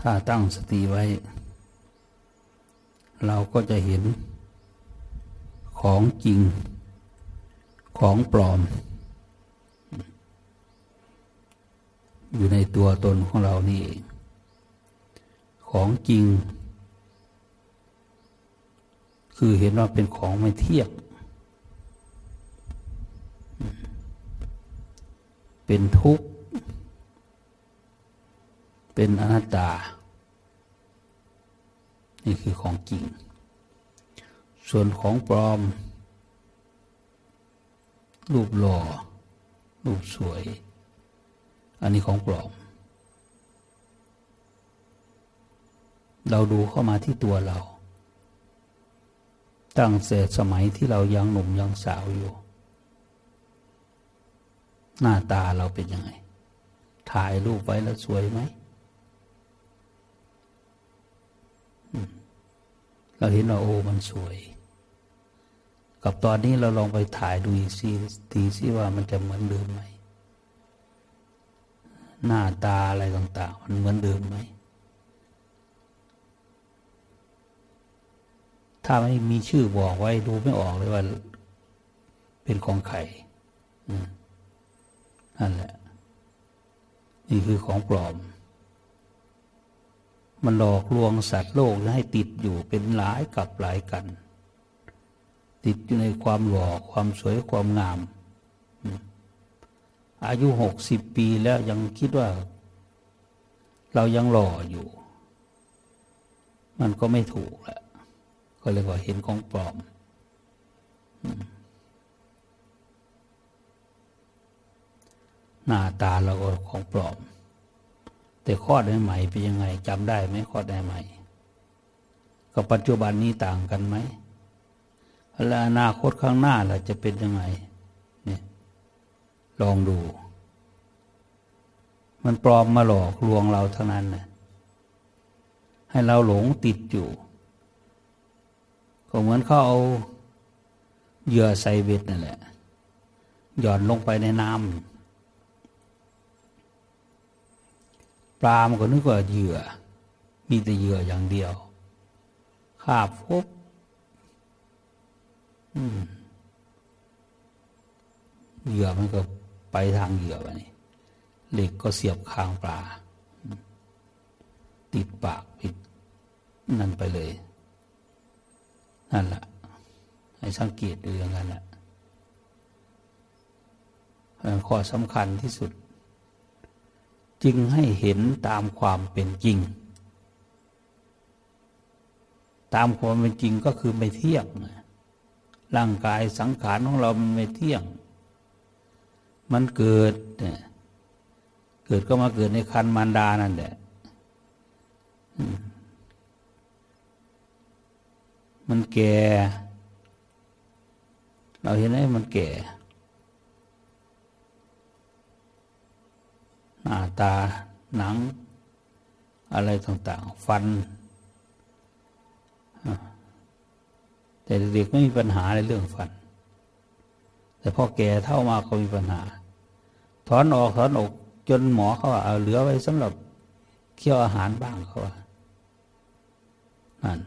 ถ้าตั้งสติไว้ เราก็จะเห็น ของจริง ของปลอม อยู่ในตัวตนของเรานี่เองของจริง คือเห็นว่าเป็นของไม่เที่ยงเป็นทุกข์ เป็นอนัตตา นี่คือของจริง ส่วนของปลอม รูปหล่อ รูปสวย อันนี้ของปลอม เราดูเข้ามาที่ตัวเรา ตั้งแต่สมัยที่เรายังหนุ่มยังสาวอยู่ หน้าตาเราเป็นยังไง ถ่ายรูปไว้แล้วสวยไหม เราเห็นว่าโอ้มันสวย กับตอนนี้เราลองไปถ่ายดูอีกสิทีสิว่ามันจะเหมือนเดิมไหมหน้าตาอะไรต่าง ๆ มันเหมือนเดิมไหมถ้าไม่มีชื่อบอกไว้ดูไม่ออกเลยว่า เป็นของใครอืมนั่นแหละ นี่คือของปลอม มันหลอกลวงสัตว์โลกให้ติดอยู่เป็นหลายกับหลายกัน ติดอยู่ในความหล่อความสวยความงาม อายุหกสิบปีแล้วยังคิดว่า เรายังหล่ออยู่ มันก็ไม่ถูกแหละก็เลยว่าเห็นของปลอมหน้าตาเราก็ของปลอม แต่ข้อได้ใหม่เป็นยังไงจำได้ไหมข้อได้ใหม่กับปัจจุบันนี้ต่างกันไหมและอนาคตข้างหน้าล่ะจะเป็นยังไงเนี่ยลองดู มันปลอมมาหลอกลวงเราเท่านั้นนะให้เราหลงติดอยู่ ก็เหมือนเขาเอาเหยื่อใส่เบ็ดนั่นแหละ หย่อนลงไปในน้ำ ปลามันก็นึกว่าเหยื่อ มีแต่เหยื่ออย่างเดียวคาบพบเหยื่อมันก็ไปทางเหยื่อไปนี่เหล็กก็เสียบคางปลา ติดปากปิดนั่นไปเลย นั่นแหละให้สังเกตดูอย่างนั้นแหละข้อสำคัญที่สุด จึงให้เห็นตามความเป็นจริง ตามความเป็นจริงก็คือไม่เที่ยง ร่างกายสังขารของเรามันไม่เที่ยง มันเกิดเนี่ยเกิดก็มาเกิดในคันมารดานั่นแหละ มันแก่ เราเห็นไหมมันแก่หน้า ตาหนัง อะไรต่างๆ ฟัน แต่เด็กไม่มีปัญหาในเรื่องฟัน แต่พอแก่เท่ามาก็มีปัญหา ถอนออกถอนออกจนหมอเขาว่าเอาเหลือไว้สำหรับเคี่ยวอาหารบ้างเขาว่านั่น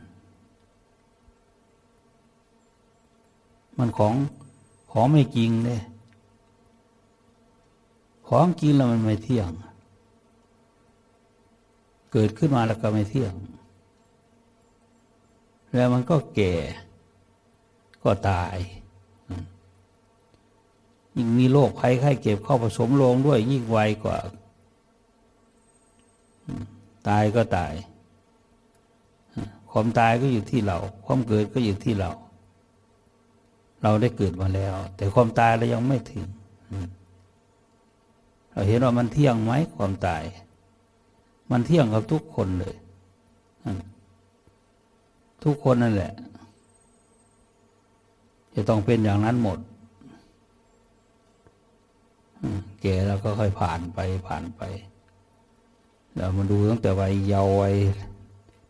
มันของของไม่จริงเนี่ย ของกินแล้วมันไม่เที่ยง เกิดขึ้นมาแล้วก็ไม่เที่ยง แล้วมันก็แก่ ก็ตาย ยิ่งมีโรคภัยไข้เจ็บเข้าผสมลงด้วยยิ่งไวกว่า ตายก็ตาย ความตายก็อยู่ที่เรา ความเกิดก็อยู่ที่เรา เราได้เกิดมาแล้ว แต่ความตายเรายังไม่ถึง เราเห็นว่ามันเที่ยงไหมความตาย มันเที่ยงกับทุกคนเลยทุกคนนั่นแหละ จะต้องเป็นอย่างนั้นหมดแก่แล้วก็ค่อยผ่านไปผ่านไปเรามาดูตั้งแต่วัยเยาว์วัย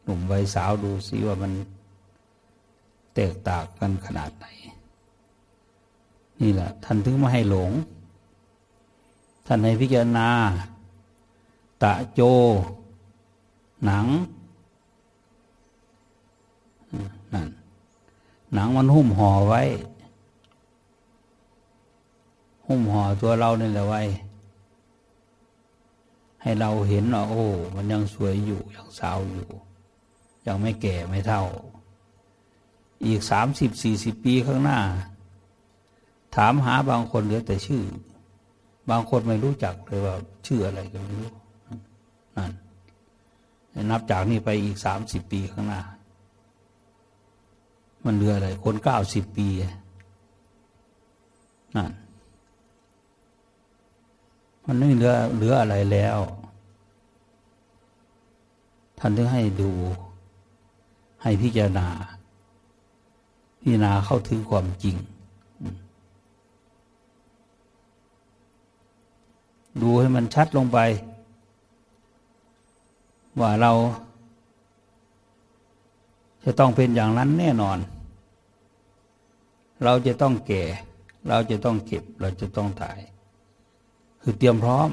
หนุ่มวัยสาวดูสิว่ามันแตกต่างกันขนาดไหน นี่แหละท่านถึงไม่ให้หลง ท่านให้พิจารณา ตะโจ หนังนั่นหนังมันหุ้มห่อไว้ หุ้มห่อตัวเรานี่แหละไว้ ให้เราเห็นว่าโอ้ มันยังสวยอยู่ ยังสาวอยู่ ยังไม่แก่ไม่เท่า อีกสามสิบสี่สิบปีข้างหน้า ถามหาบางคนเหลือแต่ชื่อ บางคนไม่รู้จักเลยว่า ชื่ออะไรก็ไม่รู้นั่นนับจากนี้ไปอีกสามสิบปีข้างหน้า มันเหลืออะไร คนเก้าสิบปีนั่นมันไม่เหลือเหลืออะไรแล้ว ท่านถึงให้ดู ให้พิจารณา พิจารณาเข้าถึงความจริง ดูให้มันชัดลงไป ว่าเรา จะต้องเป็นอย่างนั้นแน่นอน เราจะต้องแก่ เราจะต้องเก็บ เราจะต้องตาย คือเตรียมพร้อม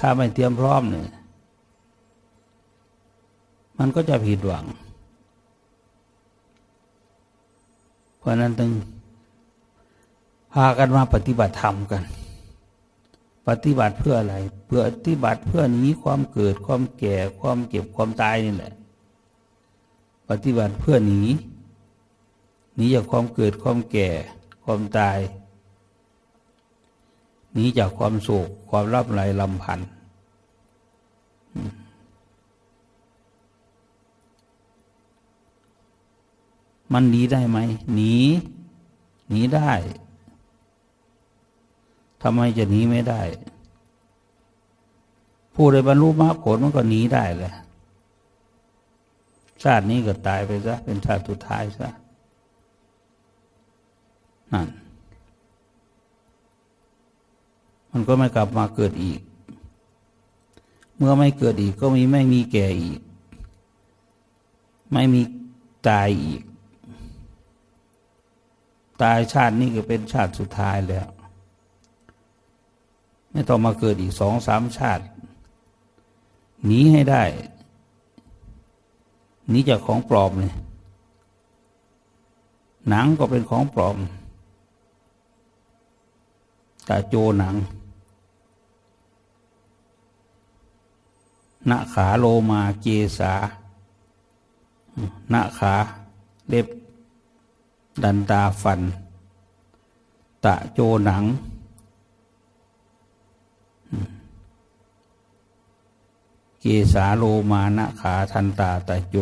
ถ้าไม่เตรียมพร้อมเนี่ยมันก็จะผิดหวัง เพราะนั้นต้องพากันมาปฏิบัติธรรมกัน ปฏิบัติเพื่ออะไร เพื่อปฏิบัติเพื่อหนีความเกิดความแก่ความเก็บความตายนี่แหละ ปฏิบัติเพื่อหนีหนีจากความเกิดความแก่ความตายหนีจากความโศกความรับไหลลำพันธ์มันหนีได้ไหมหนีหนีได้ ทำไมจะหนีไม่ได้ ผู้ใดบรรลุมรรคผลมันก็หนีได้แหละชาตินี้ก็ตายไปซะเป็นชาติสุดท้ายซะนั่นมันก็ไม่กลับมาเกิดอีก เมื่อไม่เกิดอีกก็มีไม่มีแก่อีก ไม่มีตายอีก ตายชาตินี้ก็เป็นชาติสุดท้ายแล้ว ไม่ต้องมาเกิดอีกสองสามชาติ หนีให้ได้ หนีจากของปลอมเลยหนังก็เป็นของปลอมแต่โจหนังนาขาโลมาเกสานาขาเล็บ ดันตาฟัน ตะโจหนัง เกสาโลมานะขาทันตาตะโจ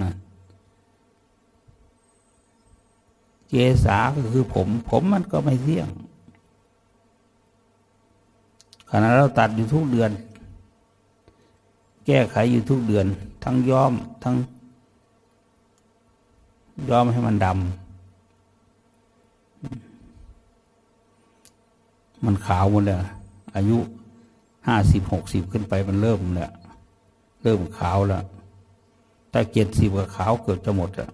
นะเกสาก็คือผม ผมมันก็ไม่เที่ยงขณะเราตัดอยู่ทุกเดือน แก้ไขอยู่ทุกเดือน ทั้งย้อมทั้งย้อมให้มันดำมันขาวหมดเลยอายุ ห้าสิบหกสิบขึ้นไปมันเริ่มเนี่ยเริ่มขาวแล้วแต่เจ็ดสิบกับขาวเกิดจะหมดอะ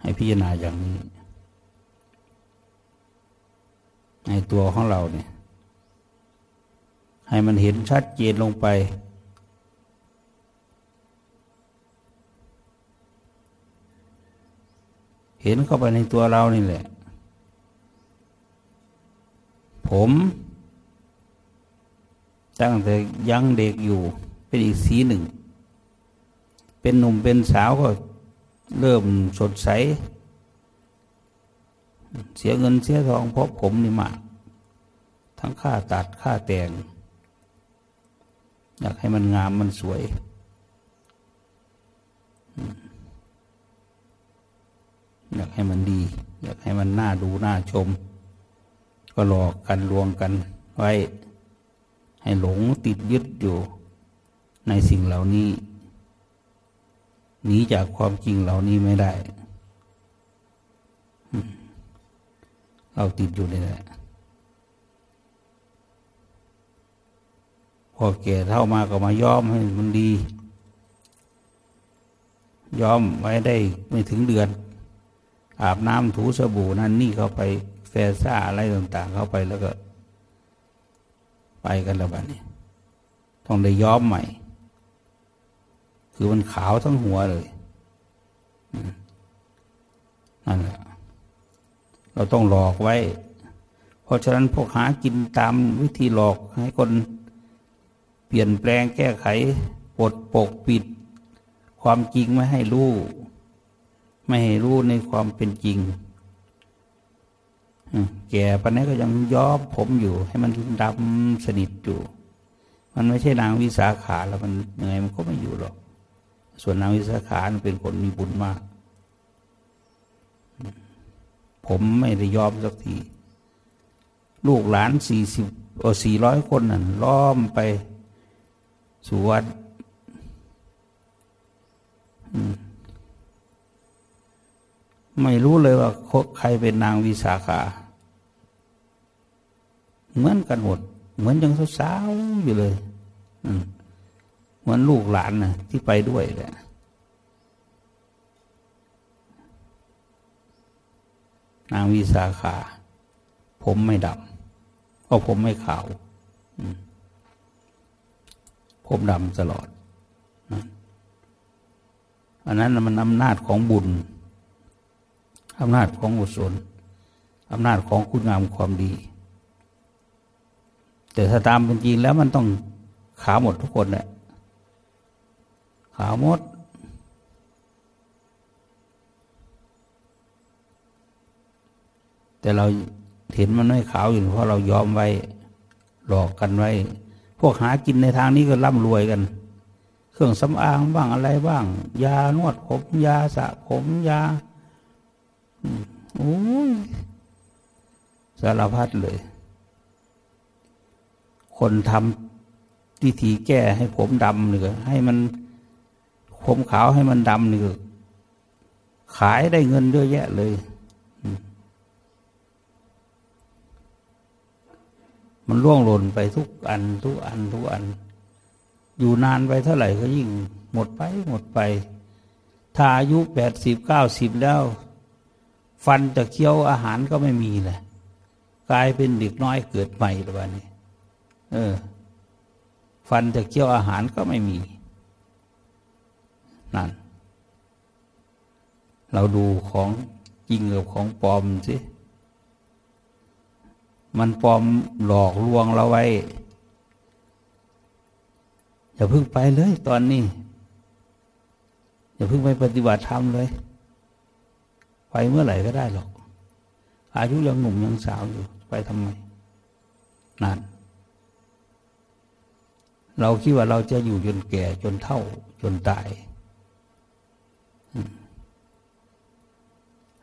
ให้พิจารณาอย่างนี้ ในตัวของเราเนี่ย ให้มันเห็นชัดเจนลงไป เห็นเข้าไปในตัวเรานี่แหละ ผม ตั้งแต่ยังเด็กอยู่ เป็นอีกสีหนึ่ง เป็นหนุ่มเป็นสาวก็เริ่มสดใส เสียเงินเสียทองเพราะผมนี่มาก ทั้งค่าตัดค่าแต่ง อยากให้มันงามมันสวยอยากให้มันดี อยากให้มันน่าดูน่าชม ก็หลอกกันลวงกันไว้ ให้หลงติดยึดอยู่ในสิ่งเหล่านี้หนีจากความจริงเหล่านี้ไม่ได้ เราติดอยู่นี่แหละพอแก่เท่ามาก็มาย้อมให้มันดี ย้อมไว้ได้ไม่ถึงเดือน อาบน้ำถูสบู่นั่นนี่เขาไป แฟซ่าอะไรต่าง ๆ เข้าไปแล้วก็ ไปกันแล้วบ้านี้ต้องได้ย้อมใหม่ คือมันขาวทั้งหัวเลยนั่นแหละเราต้องหลอกไว้ เพราะฉะนั้นพวกหากินตามวิธีหลอกให้คนเปลี่ยนแปลงแก้ไขปดปกปิด ความจริงไม่ให้รู้ ไม่ให้รู้ในความเป็นจริง แก่ปนนี้ก็ยังย้อมผมอยู่ ให้มันดำสนิทอยู่ มันไม่ใช่นางวิสาขาแล้วมันยังไงมันก็ไม่อยู่หรอก ส่วนนางวิสาขาเป็นคนมีบุญมาก ผมไม่ได้ยอมสักที ลูกหลานสี่สิบโอสี่ร้อยคนนั่นล้อมไปสู่วัดไม่รู้เลยว่าใครเป็นนางวิสาขา เหมือนกันหมด เหมือนยังสาวๆอยู่เลยเหมือนลูกหลานนะที่ไปด้วยแหละนางวิสาขา ผมไม่ดำเพราะผมไม่ขาวผมดำตลอดอันนั้นมันอำนาจของบุญอำนาจของอุศลอำนาจของคุณงามความดี แต่ถ้าตามเป็นจริงแล้วมันต้องขาวหมดทุกคนแหละขาวหมด แต่เราเห็นมันไม่ขาวอยู่เพราะเรายอมไว้หลอกกันไว้ พวกหากินในทางนี้ก็ร่ำรวยกัน เครื่องสำอางบ้างอะไรบ้าง ยานวดผม ยาสระผมยาโอ้ยสารพัดเลย คนทำวิธีแก้ให้ผมดำเหนี่ยให้มันผมขาวให้มันดำเหนี่ยขายได้เงินเยอะแยะเลย มันล่วงหล่นไปทุกอัน ทุกอัน ทุกอัน อยู่นานไปเท่าไหร่ก็ยิ่งหมดไปหมดไปถ้าอายุแปดสิบเก้าสิบแล้ว ฟันจะเคี้ยวอาหารก็ไม่มีเลยกลายเป็นเด็กน้อยเกิดใหม่แล้ววันนี้ เออ ฟันจะเคี้ยวอาหารก็ไม่มี นั่น เราดูของจริงกับของปลอมสิ มันปลอมหลอกลวงเราไว้ อย่าเพิ่งไปเลยตอนนี้ อย่าเพิ่งไปปฏิบัติธรรมเลย ไปเมื่อไหร่ก็ได้หรอก อายุยังหนุ่มยังสาวอยู่ ไปทำไมนั่น เราคิดว่าเราจะอยู่จนแก่จนเท่าจนตาย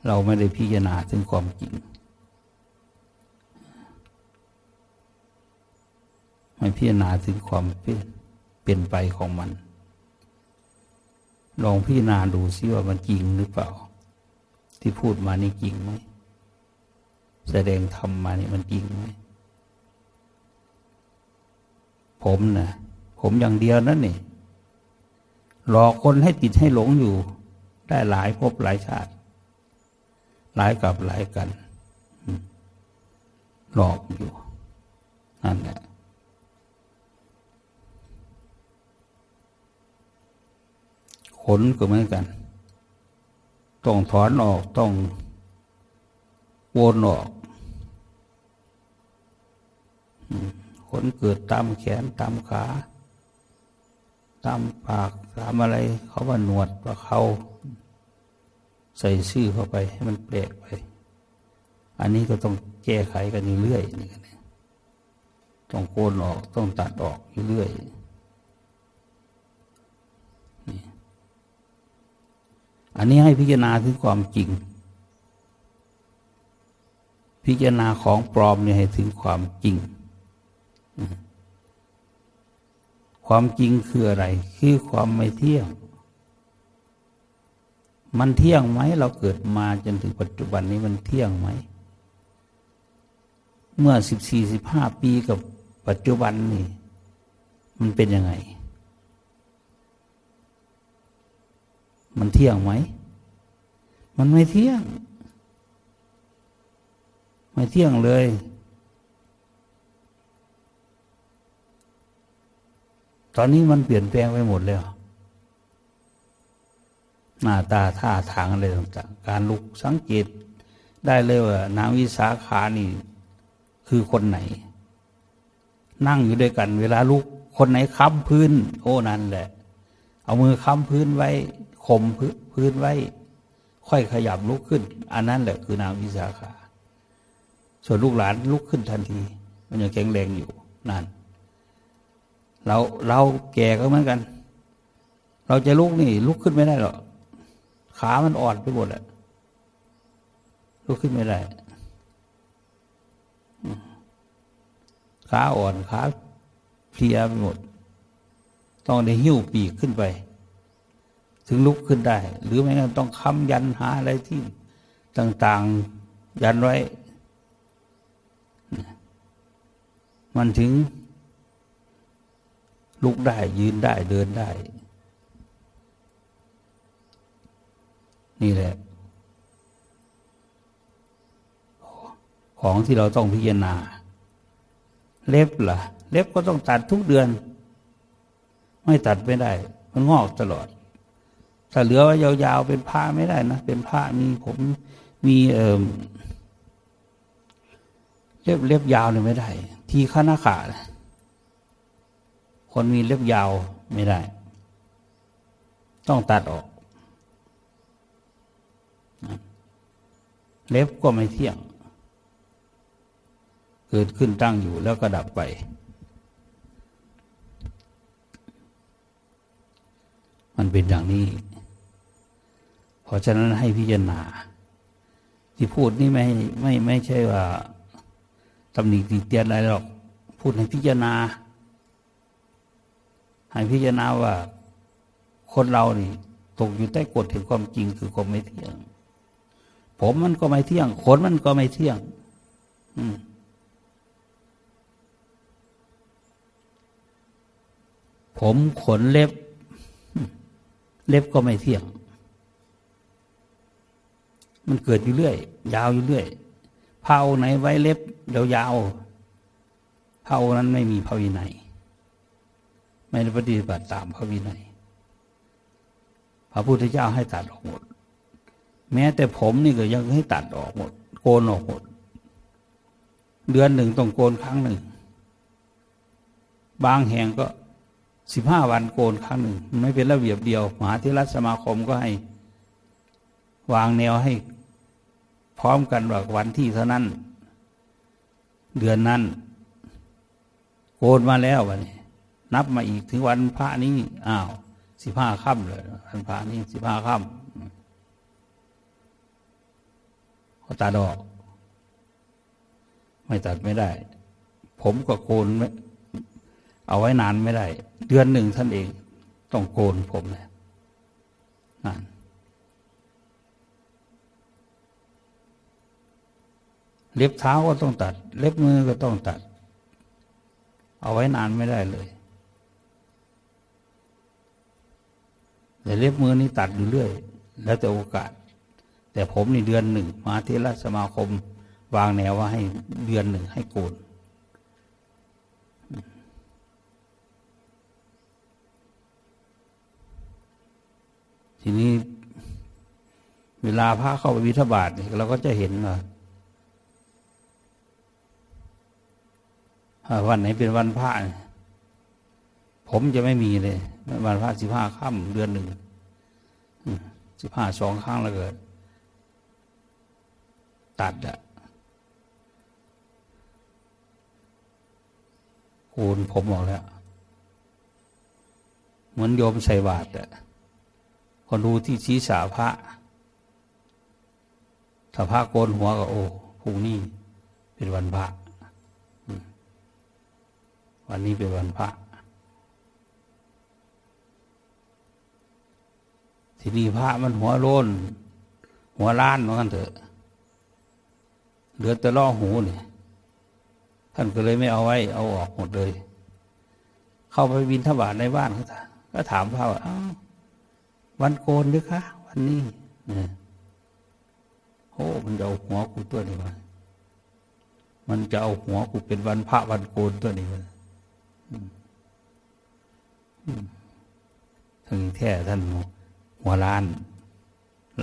เราไม่ได้พิจารณาถึงความจริง ไม่พิจารณาถึงความเปลี่ยนไปของมัน ลองพิจารณาดูซิว่ามันจริงหรือเปล่า ที่พูดมานี่จริงไหมแสดงธรรมมานี่มันจริงไหมผมนะ่ะ มอย่างเดียวนั่นนี่หลอกคนให้ติดให้หลงอยู่ ได้หลายภพหลายชาติ หลายกับหลายกัน หลอกอยู่ นั่นแหละขนก็เหมือนกัน ต้องถอนออกต้องวนออกขนเกิดตามแขนตามขา ตามปากตามอะไรเขาว่าหนวดว่าเขาใส่ชื่อเข้าไปให้มันแปลกไป อันนี้ก็ต้องแก้ไขกันเรื่อยๆนี่กันต้องโกนออกต้องตัดออกเรื่อยอันนี้ให้พิจารณาถึงความจริง พิจารณาของปลอมเนี่ยให้ถึงความจริง ความจริงคืออะไร คือความไม่เที่ยง มันเที่ยงไหมเราเกิดมาจนถึงปัจจุบันนี้มันเที่ยงไหม เมื่อสิบสี่สิบห้าปีกับปัจจุบันนี่มันเป็นยังไง มันเที่ยงไหม มันไม่เที่ยง ไม่เที่ยงเลย ตอนนี้มันเปลี่ยนแปลงไปหมดแล้ว หน้าตาท่าทางอะไรต่างๆ การลุกสังเกตได้เลยว่านางวิสาขานี่ คือคนไหน นั่งอยู่ด้วยกัน เวลาลุกคนไหนค้ำพื้น โอ้นั่นแหละ เอามือค้ำพื้นไว้ข่มพื้นไว้ ค่อยขยับลุกขึ้น อันนั้นแหละคือนางวิสาขา ส่วนลูกหลานลุกขึ้นทันที มันยังแข็งแรงอยู่นั่น เราเราแก่ก็เหมือนกัน เราจะลุกนี่ ลุกขึ้นไม่ได้หรอกขามันอ่อนไปหมดแหละลุกขึ้นไม่ได้ขาอ่อนขาเพลียไปหมด ต้องได้หิ้วปีกขึ้นไป ถึงลุกขึ้นได้ หรือไม่งั้นต้องค้ำยันหาอะไรที่ต่าง ๆ ยันไว้ มันถึง ลุกได้ยืนได้เดินได้ นี่แหละ ของที่เราต้องพิจารณา เล็บละ่ะ เล็บก็ต้องตัดทุกเดือน ไม่ตัดไม่ได้ มันงอกตลอด ถ้าเหลือไว้ยาวๆเป็นผ้าไม่ได้นะเป็นผ้ามีผมมีเอ่อเล็บเล็บยาวเนี่ยไม่ได้ ทีข้าหน้าขาด คนมีเล็บยาวไม่ได้ ต้องตัดออก เล็บก็ไม่เที่ยง เกิดขึ้นตั้งอยู่แล้วก็ดับไป มันเป็นอย่างนี้ เพราะฉะนั้นให้พิจารณา ที่พูดนี่ไม่ไม่ไม่ใช่ว่าตำหนิติเตียนอะไรหรอก พูดให้พิจารณา ให้พิจารณาว่า คนเรานี่ ตกอยู่ใต้กฎแห่งความจริงคือความไม่เที่ยง ผมมันก็ไม่เที่ยงขนมันก็ไม่เที่ยง อืมผมขนเล็บ เล็บก็ไม่เที่ยง มันเกิดอยู่เรื่อย ยาวอยู่เรื่อยเผาไหนไว้เล็บยาวๆเผานั้นไม่มีพระวินัย ไม่ได้ปฏิบัติตามพระวินัย พระพุทธเจ้าให้ตัดออกหมด แม้แต่ผมนี่ก็ยังให้ตัดออกหมด โกนออกหมด เดือนหนึ่งต้องโกนครั้งหนึ่ง บางแห่งก็สิบห้าวันโกนครั้งหนึ่ง ไม่เป็นระเบียบเดียวมหาเทรสมาคมก็ให้ วางแนวให้พร้อมกันว่าวันที่เท่านั้น เดือนนั้น โกนมาแล้ววันนี้ นับมาอีกถึงวันพระนี้อ้าวสิบห้าค่ำเลยวันพระนี้สิบห้าค่ำก็ตัดออก ไม่ตัดไม่ได้ ผมก็โกนไม่เอาไว้นานไม่ได้ เดือนหนึ่งท่านเอง ต้องโกนผมเลยนั่นเล็บเท้าก็ต้องตัด เล็บมือก็ต้องตัด เอาไว้นานไม่ได้เลย แต่เล็บมือนี่ตัดอยู่เรื่อย แล้วแต่โอกาส แต่ผมในเดือนหนึ่งมาที่รัฐสมาคม วางแนวว่าให้เดือนหนึ่งให้โกนทีนี้เวลาพระเข้าไปวิทบาทเราก็จะเห็นว่าวันไหนเป็นวันพระผมจะไม่มีเลย วันพระสิบห้าค่ำเดือนหนึ่งสิบห้าสองครั้งแล้วเกิด ตัดอะโกนผมออกแล้ว เหมือนโยมใส่บาตรอะพอดูที่ชี้สาพระถ้าพระโกนหัวก็โอ้พรุ่งนี้เป็นวันพระวันนี้เป็นวันพระ ที่นี้พระมันหัวโลนหัวล้านเหมือนกันเถอะ เหลือแต่ล่อหูเนี่ยท่านก็เลยไม่เอาไว้ เอาออกหมดเลย เข้าไปบินทบาทในบ้านเขาก็ถามพระว่าวันโกนหรือคะวันนี้เนี่ยโอ้มันจะเอาหัวกูตัวนี้มามันจะเอาหัวกูเป็นวันพระวันโกนตัวนี้มาถึงแท้ท่านหััวล้าน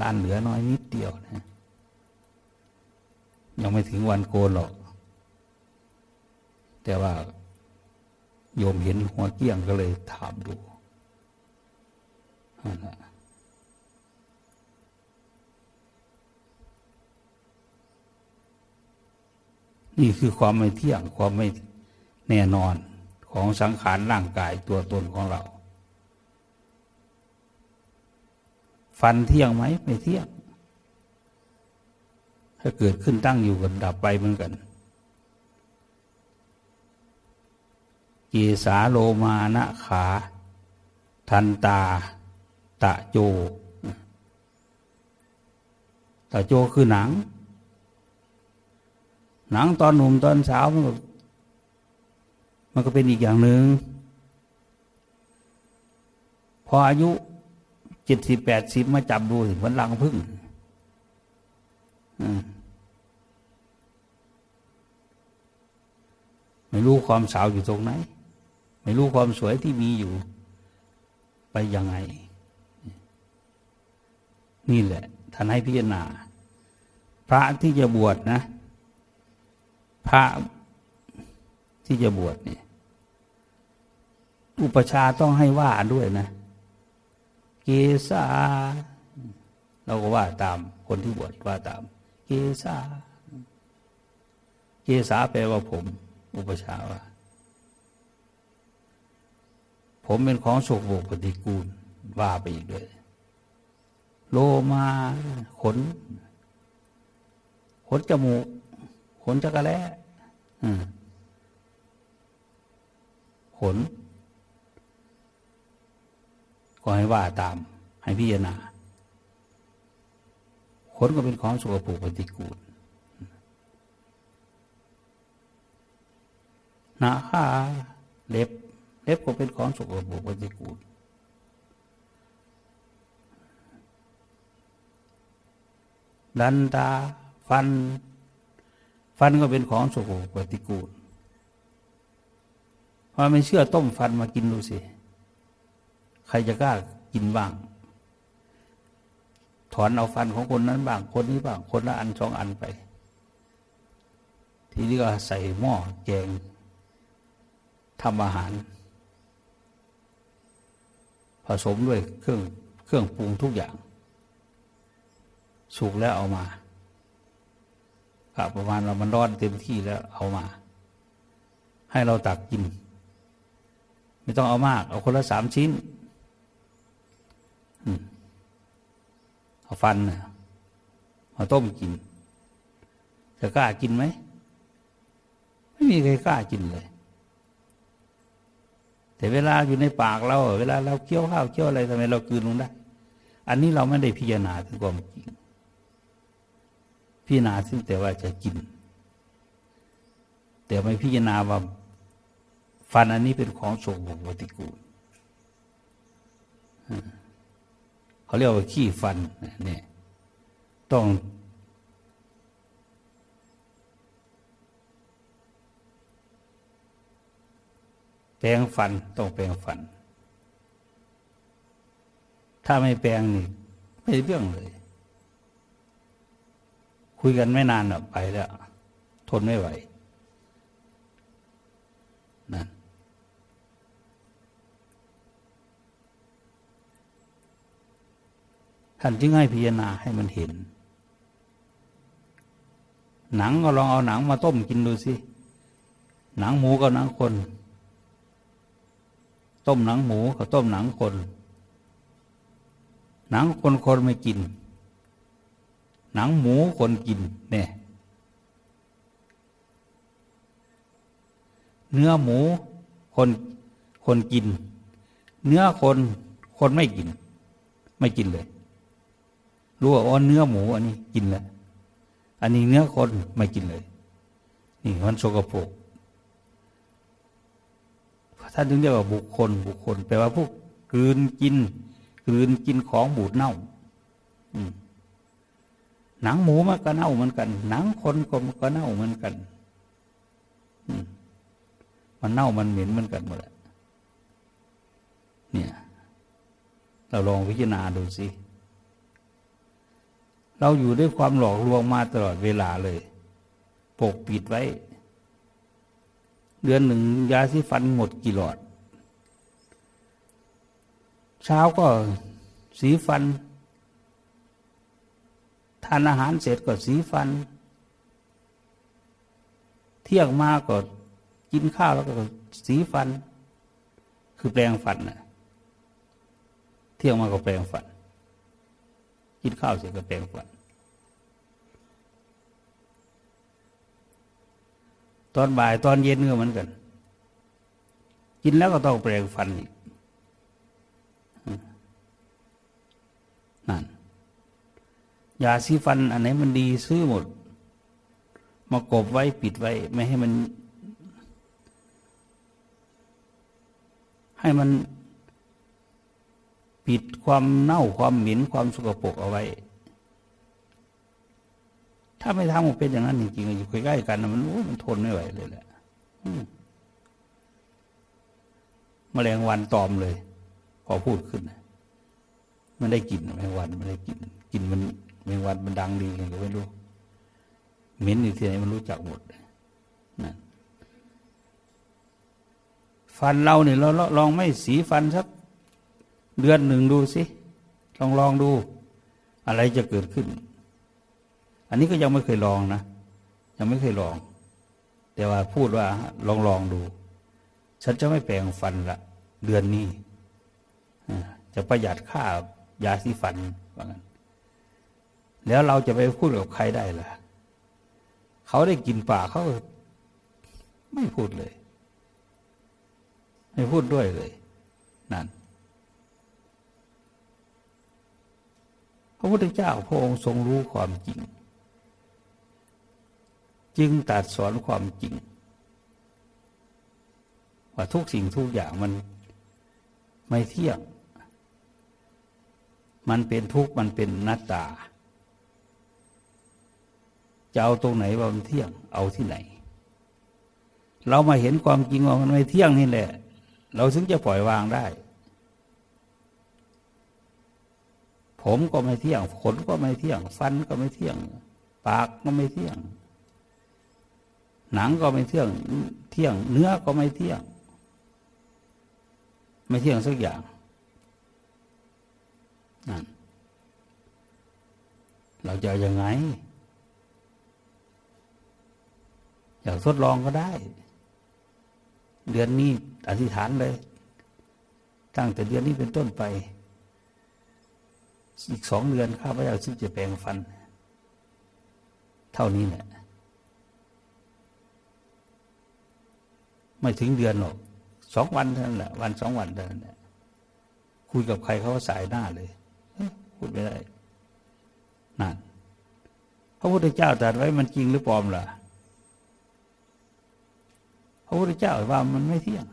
ล้านเหลือน้อยนิดเดียวนะยังไม่ถึงวันโกนหรอก แต่ว่าโยมเห็นหัวเกี้ยงก็เลยถามดูนี่คือความไม่เที่ยงความไม่แน่นอนของสังขารร่างกายตัวตนของเรา ฟันเที่ยงไหมไม่เที่ยง ถ้าเกิดขึ้นตั้งอยู่กันดับไปเหมือนกันเกสาโลมานะขา ทันตา ตะโจ ตะโจคือหนัง หนังตอนหนุ่มตอนสาวมันก็มันก็เป็นอีกอย่างหนึ่งพออายุ เจ็ดสิบแปดสิบมาจับดูเหมือนลังพึ่งไม่รู้ความสาวอยู่ตรงไหน ไม่รู้ความสวยที่มีอยู่ ไปยังไง นี่แหละท่านให้พิจารณา พระที่จะบวชนะ พระที่จะบวชเนี่ยอุปชาต้องให้ว่าด้วยนะ เกษาเราก็ว่าตามคนที่บวชว่าตาม เกษาเกษาแปลว่าผม อุปชาว่า ผมเป็นของโสกโบกปฏิกูล ว่าไปอีกด้วย โลมาขน ขนจมูก ขนจักระแล้ขน ก็ให้ว่าตามให้พิจารณาขนก็เป็นของสกปรกปฏิกูลหนาขาเล็บ เล็บก็เป็นของสกปรกปฏิกูลดันตาฟัน ฟันก็เป็นของสกปรกปฏิกูลพอไม่เชื่อต้มฟันมากินดูสิ ครจะกล้ากินบ้าง ถอนเอาฟันของคนนั้นบ้าง คนนี้บ้าง คนละอันสองอันไป ทีนี้ก็ใส่หม้อแกงทำอาหาร ผสมด้วยเครื่องเครื่องปรุงทุกอย่าง สุกแล้วเอามาประมาณเรามันร้อนเต็มที่แล้วเอามา ให้เราตักกิน ไม่ต้องเอามาก เอาคนละสามชิ้น เอาฟันเอาต้มกินจะกล้ากินไหม ไม่มีใครกล้ากินเลย แต่เวลาอยู่ในปากเรา เวลาเราเคี้ยวข้าวเคี้ยวอะไรทำไมเรากืนลงได้ อันนี้เราไม่ได้พิจารณาถึงความจริงพิจารณาซึ่งแต่ว่าจะกิน แต่ไม่พิจารณาว่าฟันอันนี้เป็นของโสมปฏิกูล เขาเรียกว่าขี้ฟันเนี่ยต้อง แปลงฟันต้องแปลงฟัน ถ้าไม่แปลงนี่ไม่เรื่องเลย คุยกันไม่นานหรอกไปแล้ว ทนไม่ไหวนั่น ท่านจึงให้พิจารณาให้มันเห็น หนังก็ลองเอาหนังมาต้มกินดูสิ หนังหมูกับหนังคน ต้มหนังหมูกับต้มหนังคน หนังคนคนไม่กิน หนังหมูคนกินเนี่ยเนื้อหมูคนคนกิน เนื้อคนคนไม่กิน ไม่กินเลย รู้ว่าอ๋อเนื้อหมู อันนี้กินแล้วอันนี้เนื้อคนไม่กินเลย นี่มันโสกโปรกท่านถึงเรียกว่าบุคคล บุคคลแปลว่าพวกกืนกินกืนกินของบูดเน่าหนังหมูมันก็เน่าเหมือนกัน หนังคนก็มันก็เน่าเหมือนกันมันเน่ามันเหม็นเหมือนกันหมดแหละเนี่ย เราลองพิจารณาดูสิ เราอยู่ด้วยความหลอกลวงมาตลอดเวลาเลย ปกปิดไว้ เดือนหนึ่งยาสีฟันหมดกี่หลอด เช้าก็สีฟัน ทานอาหารเสร็จก็สีฟัน เที่ยงมาก็กินข้าวแล้วก็สีฟัน คือแปลงฟันนะเที่ยงมาก็แปลงฟัน กินข้าวเสร็จก็แปลงฟัน ตอนบ่ายตอนเย็นก็เหมือนกัน กินแล้วก็ต้องแปลงฟันอีกนั่นยาสีฟันอันไหนมันดีซื้อหมด มากบไว้ปิดไว้ ไม่ให้มัน ให้มันปิดความเน่าความหมิ่นความสกปรกเอาไว้ ถ้าไม่ทำมันเป็นอย่างนั้นจริงๆอยู่ใกล้ๆกันมันมันทนไม่ไหวเลยแหละมแมลงวันตอมเลย พอพูดขึ้นมันได้กลิ่นแมลงวันมันได้กลิ่นกลิ่นมันแมลงวันมันดังดีไงก็ไม่รู้เหม็นอยู่ที่ไหนมันรู้จักหมดนั่นฟันเราเนี่ยเราลองไม่สีฟันสักเดือนหนึ่งดูสิลองลองดู อะไรจะเกิดขึ้น อันนี้ก็ยังไม่เคยลองนะยังไม่เคยลอง แต่ว่าพูดว่าลองลองดู ฉันจะไม่แปลงฟันละเดือนนี้จะประหยัดค่ายาสีฟันว่างั้นแล้วเราจะไปพูดกับใครได้ล่ะ เขาได้กินป่าเขาไม่พูดเลย ไม่พูดด้วยเลย นั่นพระพุทธเจ้าพระองค์ทรงรู้ความจริง จึงตัดสอนความจริง ว่าทุกสิ่งทุกอย่างมันไม่เที่ยง มันเป็นทุกข์มันเป็นนัตตา จะเอาตรงไหนว่ามันเที่ยง เอาที่ไหน เรามาเห็นความจริงว่ามันไม่เที่ยงนี่แหละ เราถึงจะปล่อยวางได้ ผมก็ไม่เที่ยง ขนก็ไม่เที่ยง ฟันก็ไม่เที่ยง ปากก็ไม่เที่ยง หนังก็ไม่เที่ยง เที่ยง เนื้อก็ไม่เที่ยง ไม่เที่ยงสักอย่างนั่นเราจะยังไง อยากทดลองก็ได้ เดือนนี้อธิษฐานเลย ตั้งแต่เดือนนี้เป็นต้นไป อีกสองเดือนข้าพเจ้าซึ่งจะแปลงฟัน เท่านี้แหละ ไม่ถึงเดือนหรอกสองวันเท่านั้นแหละวันสองวันเท่านั้นแหละคุยกับใครเขาสายหน้าเลยพูดไม่ได้นั่นพระพุทธเจ้าตรัสไว้มันจริงหรือปลอมล่ะพระพุทธเจ้าว่ามันไม่เที่ยง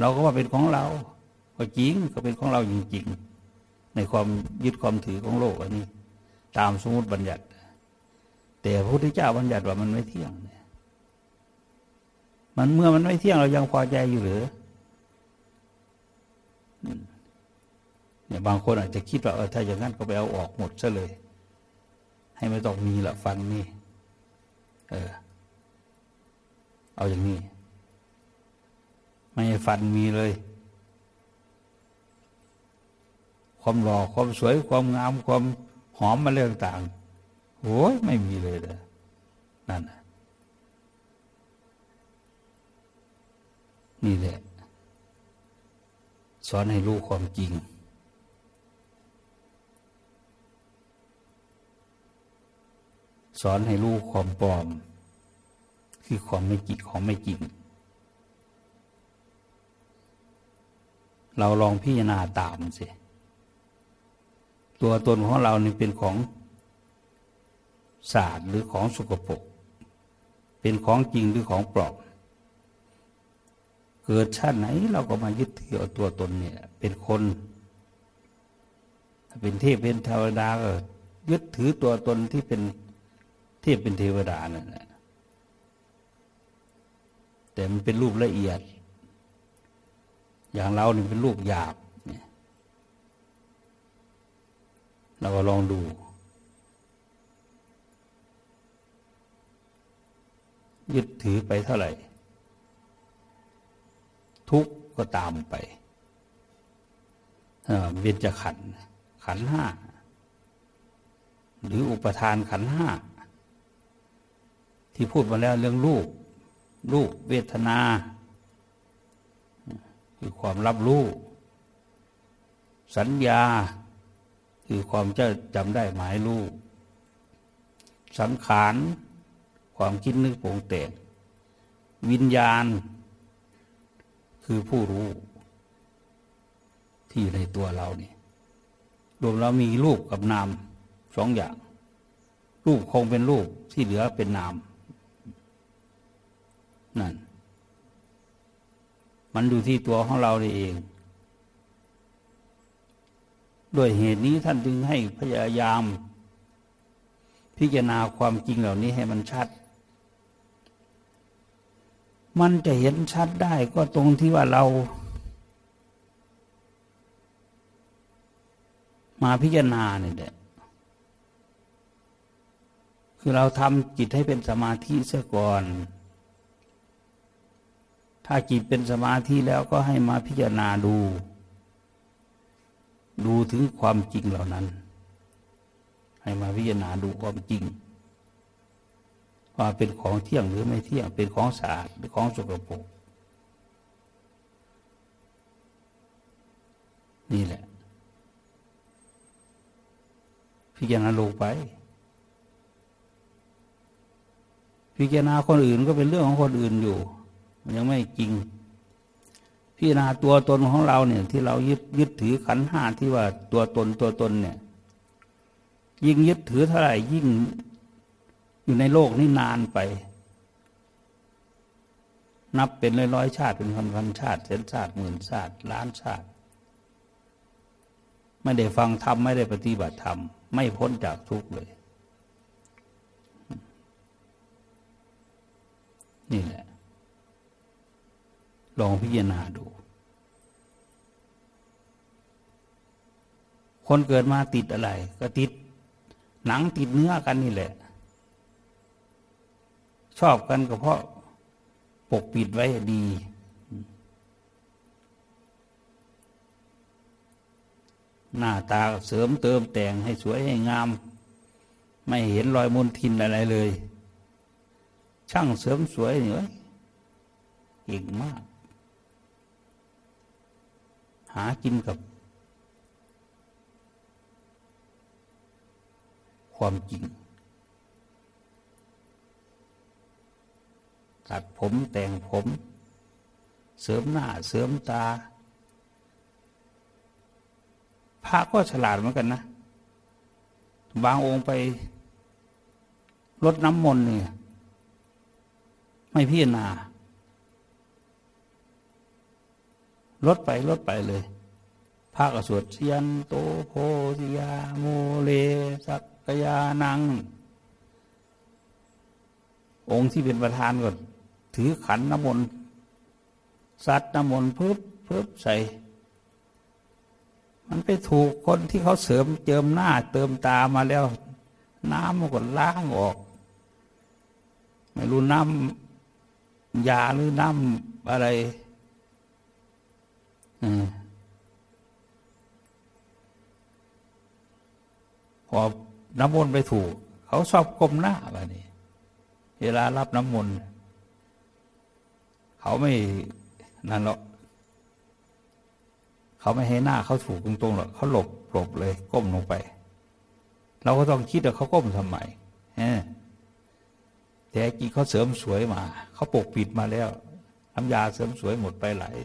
เราก็ว่าเป็นของเรา ก็จริงก็เป็นของเราจริงๆในความยึดความถือของโลกอันนี้ ตามสมมติบัญญัติ แต่พระพุทธเจ้าบัญญัติว่ามันไม่เที่ยงเนี่ย มันเมื่อมันไม่เที่ยงเรายังพอใจอยู่หรือเนี่ยบางคนอาจจะคิดว่าเออถ้าอย่างนั้นก็ไปเอาออกหมดซะเลย ให้ไม่ต้องมีละฟันนี่เออ เอาอย่างนี้ ไม่ฟันมีเลย ความหล่อความสวยความงามความหอมมาเรื่องต่างโอ้ยไม่มีเลยเลยนั่นนี่ นี่แหละ สอนให้รู้ความจริง สอนให้รู้ความปลอม คือความไม่จริงของไม่จริง เราลองพิจารณาตามสิตัวตนของเรานี่เป็นของศาสตร์หรือของสุกปก เป็นของจริงหรือของปลอม เกิดชาติไหนเราก็มายึดถือตัวตนเนี่ย เป็นคนเป็นเทพเป็นเทวดาก็ยึดถือตัวตนที่เป็นเทพเป็นเทวดานั่นแหละแต่มันเป็นรูปละเอียด อย่างเราเนี่เป็นรูปหยาบเนี่ยเราก็ลองดู ยึดถือไปเท่าไหร่ ทุกก็ตามไปเวียนจะขันขันห้าหรืออุปทานขันห้าที่พูดมาแล้วเรื่องรูปรูปเวทนา คือความรับรู้สัญญา คือความจะจำได้หมายรู้ สังขาร ความคิดนึกปรุงแต่งวิญญาณ คือผู้รู้ ที่ในตัวเรานี่รวมแล้วมีรูปกับนามสองอย่าง รูปคงเป็นรูปที่เหลือเป็นนาม นั่น มันอยู่ที่ตัวของเราเองด้วยเหตุนี้ท่านจึงให้พยายาม พิจารณาความจริงเหล่านี้ให้มันชัด มันจะเห็นชัดได้ก็ตรงที่ว่าเรา มาพิจารณาเนี่ยแหละคือเราทำจิตให้เป็นสมาธิเสียก่อน ถ้าจิตเป็นสมาธิแล้วก็ให้มาพิจารณาดู ดูถึงความจริงเหล่านั้น ให้มาพิจารณาดูความจริง ว่าเป็นของเที่ยงหรือไม่เที่ยง เป็นของสะอาดหรือของสกปรกนี่แหละ พิจารณาลงไป พิจารณาคนอื่นก็เป็นเรื่องของคนอื่นอยู่ มันยังไม่จริง พิจารณาตัวตนของเราเนี่ย ที่เรายึดยึดถือขันห้าที่ว่าตัวตนตัวตนเนี่ย ยิ่งยึดถือเท่าไหร่ยิ่ง อยู่ในโลกนี้นานไป นับเป็นร้อยร้อยชาติเป็นพันพันชาติแสนชาติหมื่นชาติ ล้านชาติ ไม่ได้ฟังธรรมไม่ได้ปฏิบัติธรรม ไม่พ้นจากทุกข์เลย นี่แหละ ลองพิจารณาดู คนเกิดมาติดอะไร ก็ติดหนังติดเนื้อกันนี่แหละ ชอบกันก็เพราะปกปิดไว้ดี หน้าตาเสริมเติมแต่งให้สวยให้งาม ไม่เห็นรอยมลทินอะไรเลย ช่างเสริมสวยเหนี่ยเก่งมาก หากินกับ ความจริง ตัดผมแต่งผม เสริมหน้าเสริมตา พระก็ฉลาดเหมือนกันนะ บางองค์ไปลดน้ำมนต์เนี่ยไม่พิจารณาลดไปลดไปเลยภาคสวดยันโตโพธิยาโมเลสักยานัง องค์ที่เป็นประธานก็ ถือขันน้ำมนต์สัตว์น้ำมนต์พึบพึบใส่ มันไปถูกคนที่เขาเสริมเจิมหน้าเติมตามาแล้ว น้ำมันก็ล้างออก ไม่รู้น้ำยาหรือน้ำอะไรอพอน้ำมนต์ไปถูก เขาชอบก้มหน้าแบบนี้ เวลารับน้ำมนต์ เขาไม่นั่นหรอกเขาไม่ให้หน้าเขาถูกตรงๆหรอกเขาหลบหลบเลย ก้มลงไป เราก็ต้องคิดว่าเขาก้มทำไมแต่จริงเขาเสริมสวยมา เขาปกปิดมาแล้วน้ำยาเสริมสวยหมดไปหลาย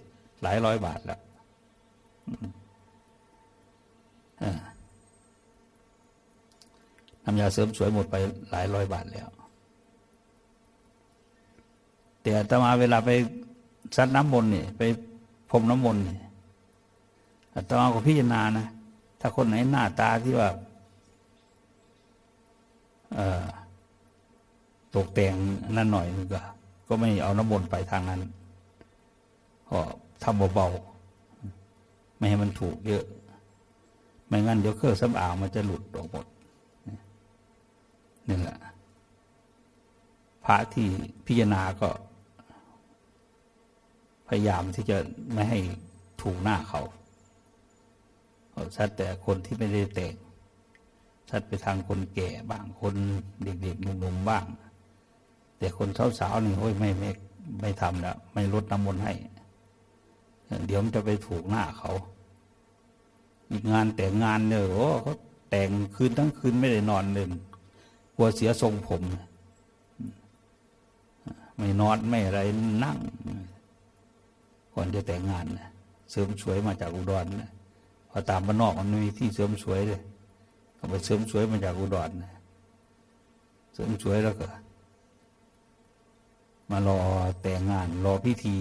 หลายร้อยบาทแล้วน้ำยาเสริมสวยหมดไปหลายร้อยบาทแล้ว แต่ตมาเวลาไปซัดน้ำมนต์นี่ไปพรมน้ำมนต์นี่ตมาก็พิจารณานะ ถ้าคนไหนหน้าตาที่ว่าตกแต่งนั่นหน่อยก็ ก็ไม่เอาน้ำมนต์ไปทางนั้นก็ทำเบาๆไม่ให้มันถูกเยอะ ไม่งั้นเดี๋ยวเครื่องสำอางมันจะหลุดออกหมดนี่แหละพระที่พิจารณาก็ พยายามที่จะไม่ให้ถูกหน้าเขาชัดแต่คนที่ไม่ได้แต่งชัดไปทางคนแก่บ้างคนเด็กๆหนุ่มๆบ้าง แต่คนสาวๆนี่โอ้ยไม่ไม่ไม่ทำแล้วไม่ลดน้ำมนต์ให้ เดี๋ยวมันจะไปถูกหน้าเขาอีกงานแต่งงานเนี่ยโอ้เขาแต่งคืนทั้งคืนไม่ได้นอนเลยกลัวเสียทรงผม ไม่นอนไม่อะไรนั่ง ก่อนจะแต่งงานนะเสริมสวยมาจากอุดรนะพอตามบ้านนอกมันมีที่เสริมสวยเลยเอาไปเสริมสวยมาจากอุดรนะเสริมสวยแล้วก็ มารอแต่งงาน รอพิธี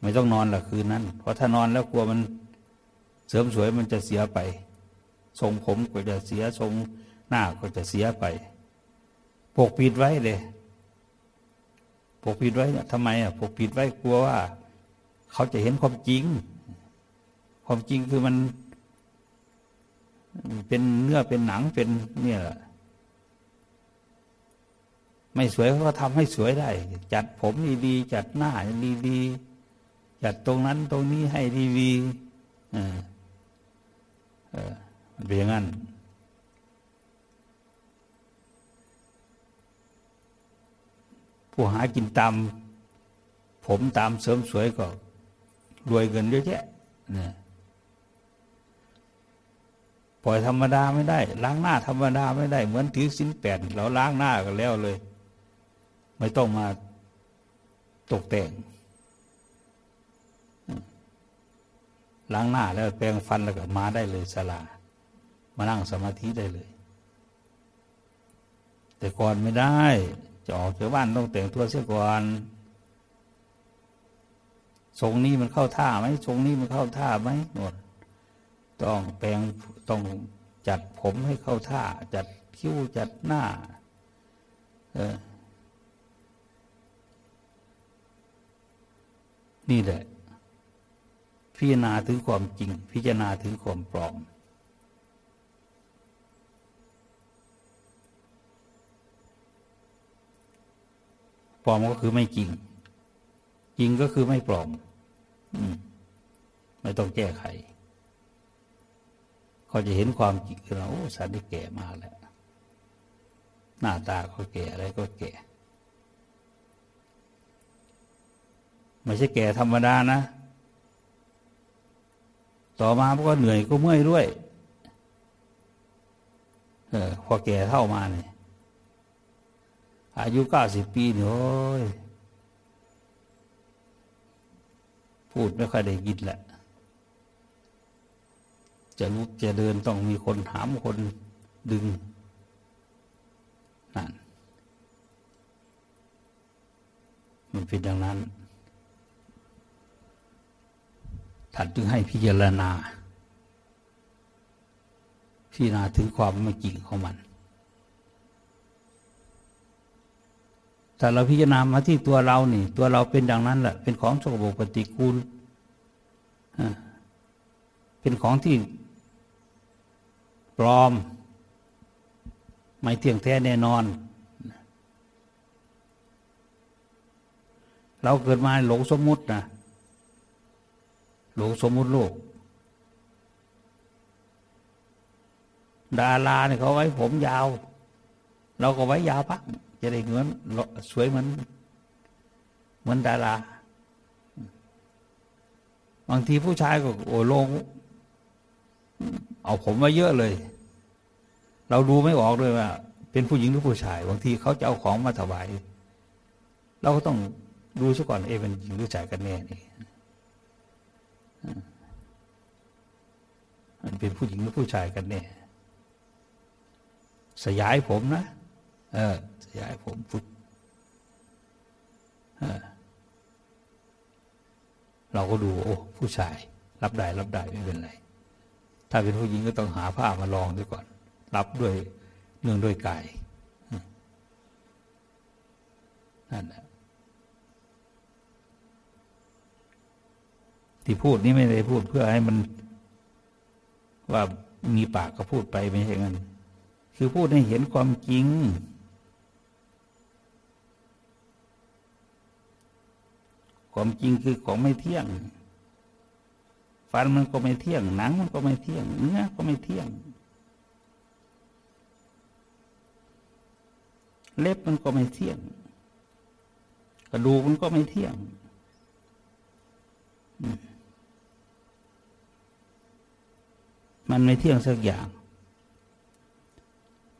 ไม่ต้องนอนหละคืนนั้น เพราะถ้านอนแล้วกลัวมันเสริมสวยมันจะเสียไป ทรงผมก็จะเสียทรงหน้าก็จะเสียไปปกปิดไว้เลยปกปิดไว้ทำไมอะปกปิดไว้กลัวว่า เขาจะเห็นความจริง ความจริงคือมัน เป็นเนื้อเป็นหนังเป็นเนี่ยไม่สวยเขาก็ทำให้สวยได้ จัดผมดีๆจัดหน้าดีๆจัดตรงนั้นตรงนี้ให้ดีๆเออเออเป็นอย่างนั้นผู้หากินตาม ผมตามเสริมสวยก็ รวยเงินเยอะแยะนี่ยปล่อยธรรมดาไม่ได้ ล้างหน้าธรรมดาไม่ได้ เหมือนถือสินแปดเราล้างหน้ากันแล้วเลย ไม่ต้องมาตกแต่ง ล้างหน้าแล้วแปรงฟันแล้วก็มาได้เลยสลา มานั่งสมาธิได้เลย แต่ก่อนไม่ได้ จะออกจากบ้านต้องแต่งตัวเสียก่อน ทรงนี้มันเข้าท่าไหมทรงนี้มันเข้าท่าไหมหมดต้องแปลงต้องจัดผมให้เข้าท่า จัดคิ้วจัดหน้า เออ นี่แหละ พิจารณาถึงความจริง พิจารณาถึงความปลอมปลอมก็คือไม่จริง จริงก็คือไม่ปลอม อืม ไม่ต้องแก้ไขเขาจะเห็นความจริงเราโอ้สันนี่แก่มากแล้วหน้าตาก็แก่อะไรก็แก่ไม่ใช่แก่ธรรมดานะ ต่อมาพวก็เหนื่อยก็เมื่อยด้วยเออพอแก่เท่ามาเนี่ยอายุเก้าสิบปีเนี่ยโอ้ย พูดไม่ค่อยได้ยินแหละ จะลุกจะเดินต้องมีคนหามคนดึงนั่นมันเป็นอย่างนั้นถัดจึงให้พิจารณา พิจารณาถึงความไม่จริงของมัน แต่เราพิจารณามาที่ตัวเรานี่ ตัวเราเป็นอย่างนั้นแหละเป็นของสกปรกปฏิกูลเป็นของที่ปลอม ไม่เที่ยงแท้แน่นอน เราเกิดมาหลงสมมุตินะหลงสมมุติโลก ดาราเนี่ยเขาไว้ผมยาว เราก็ไว้ยาวพัก จะได้เหมือนสวยเหมือนเหมือนดาราบางทีผู้ชายก็โอ้ลง เอาผมมาเยอะเลย เราดูไม่ออกเลยว่า เป็นผู้หญิงหรือผู้ชาย บางทีเขาจะเอาของมาถวายเราก็ต้องดูซะก่อนเอเป็นหญิงหรือชายกันแน่นี่มันเป็นผู้หญิงหรือผู้ชายกันแน่สยายผมนะ เออ ย้ายผมฟุดเราก็ดูโอ้ผู้ชาย รับได้รับได้ไม่เป็นไร ถ้าเป็นผู้หญิงก็ต้องหาผ้ามาลองด้วยก่อน รับด้วยเนื่องด้วยกายนั่นแหละที่พูดนี้ไม่ได้พูดเพื่อให้มันว่ามีปากก็พูดไปไม่ใช่งั้นคือพูดให้เห็นความจริง ความจริงคือของไม่เที่ยง ฟันมันก็ไม่เที่ยง หนังมันก็ไม่เที่ยง เนื้อก็ไม่เที่ยง เล็บมันก็ไม่เที่ยง กระดูกมันก็ไม่เที่ยงมันไม่เที่ยงสักอย่าง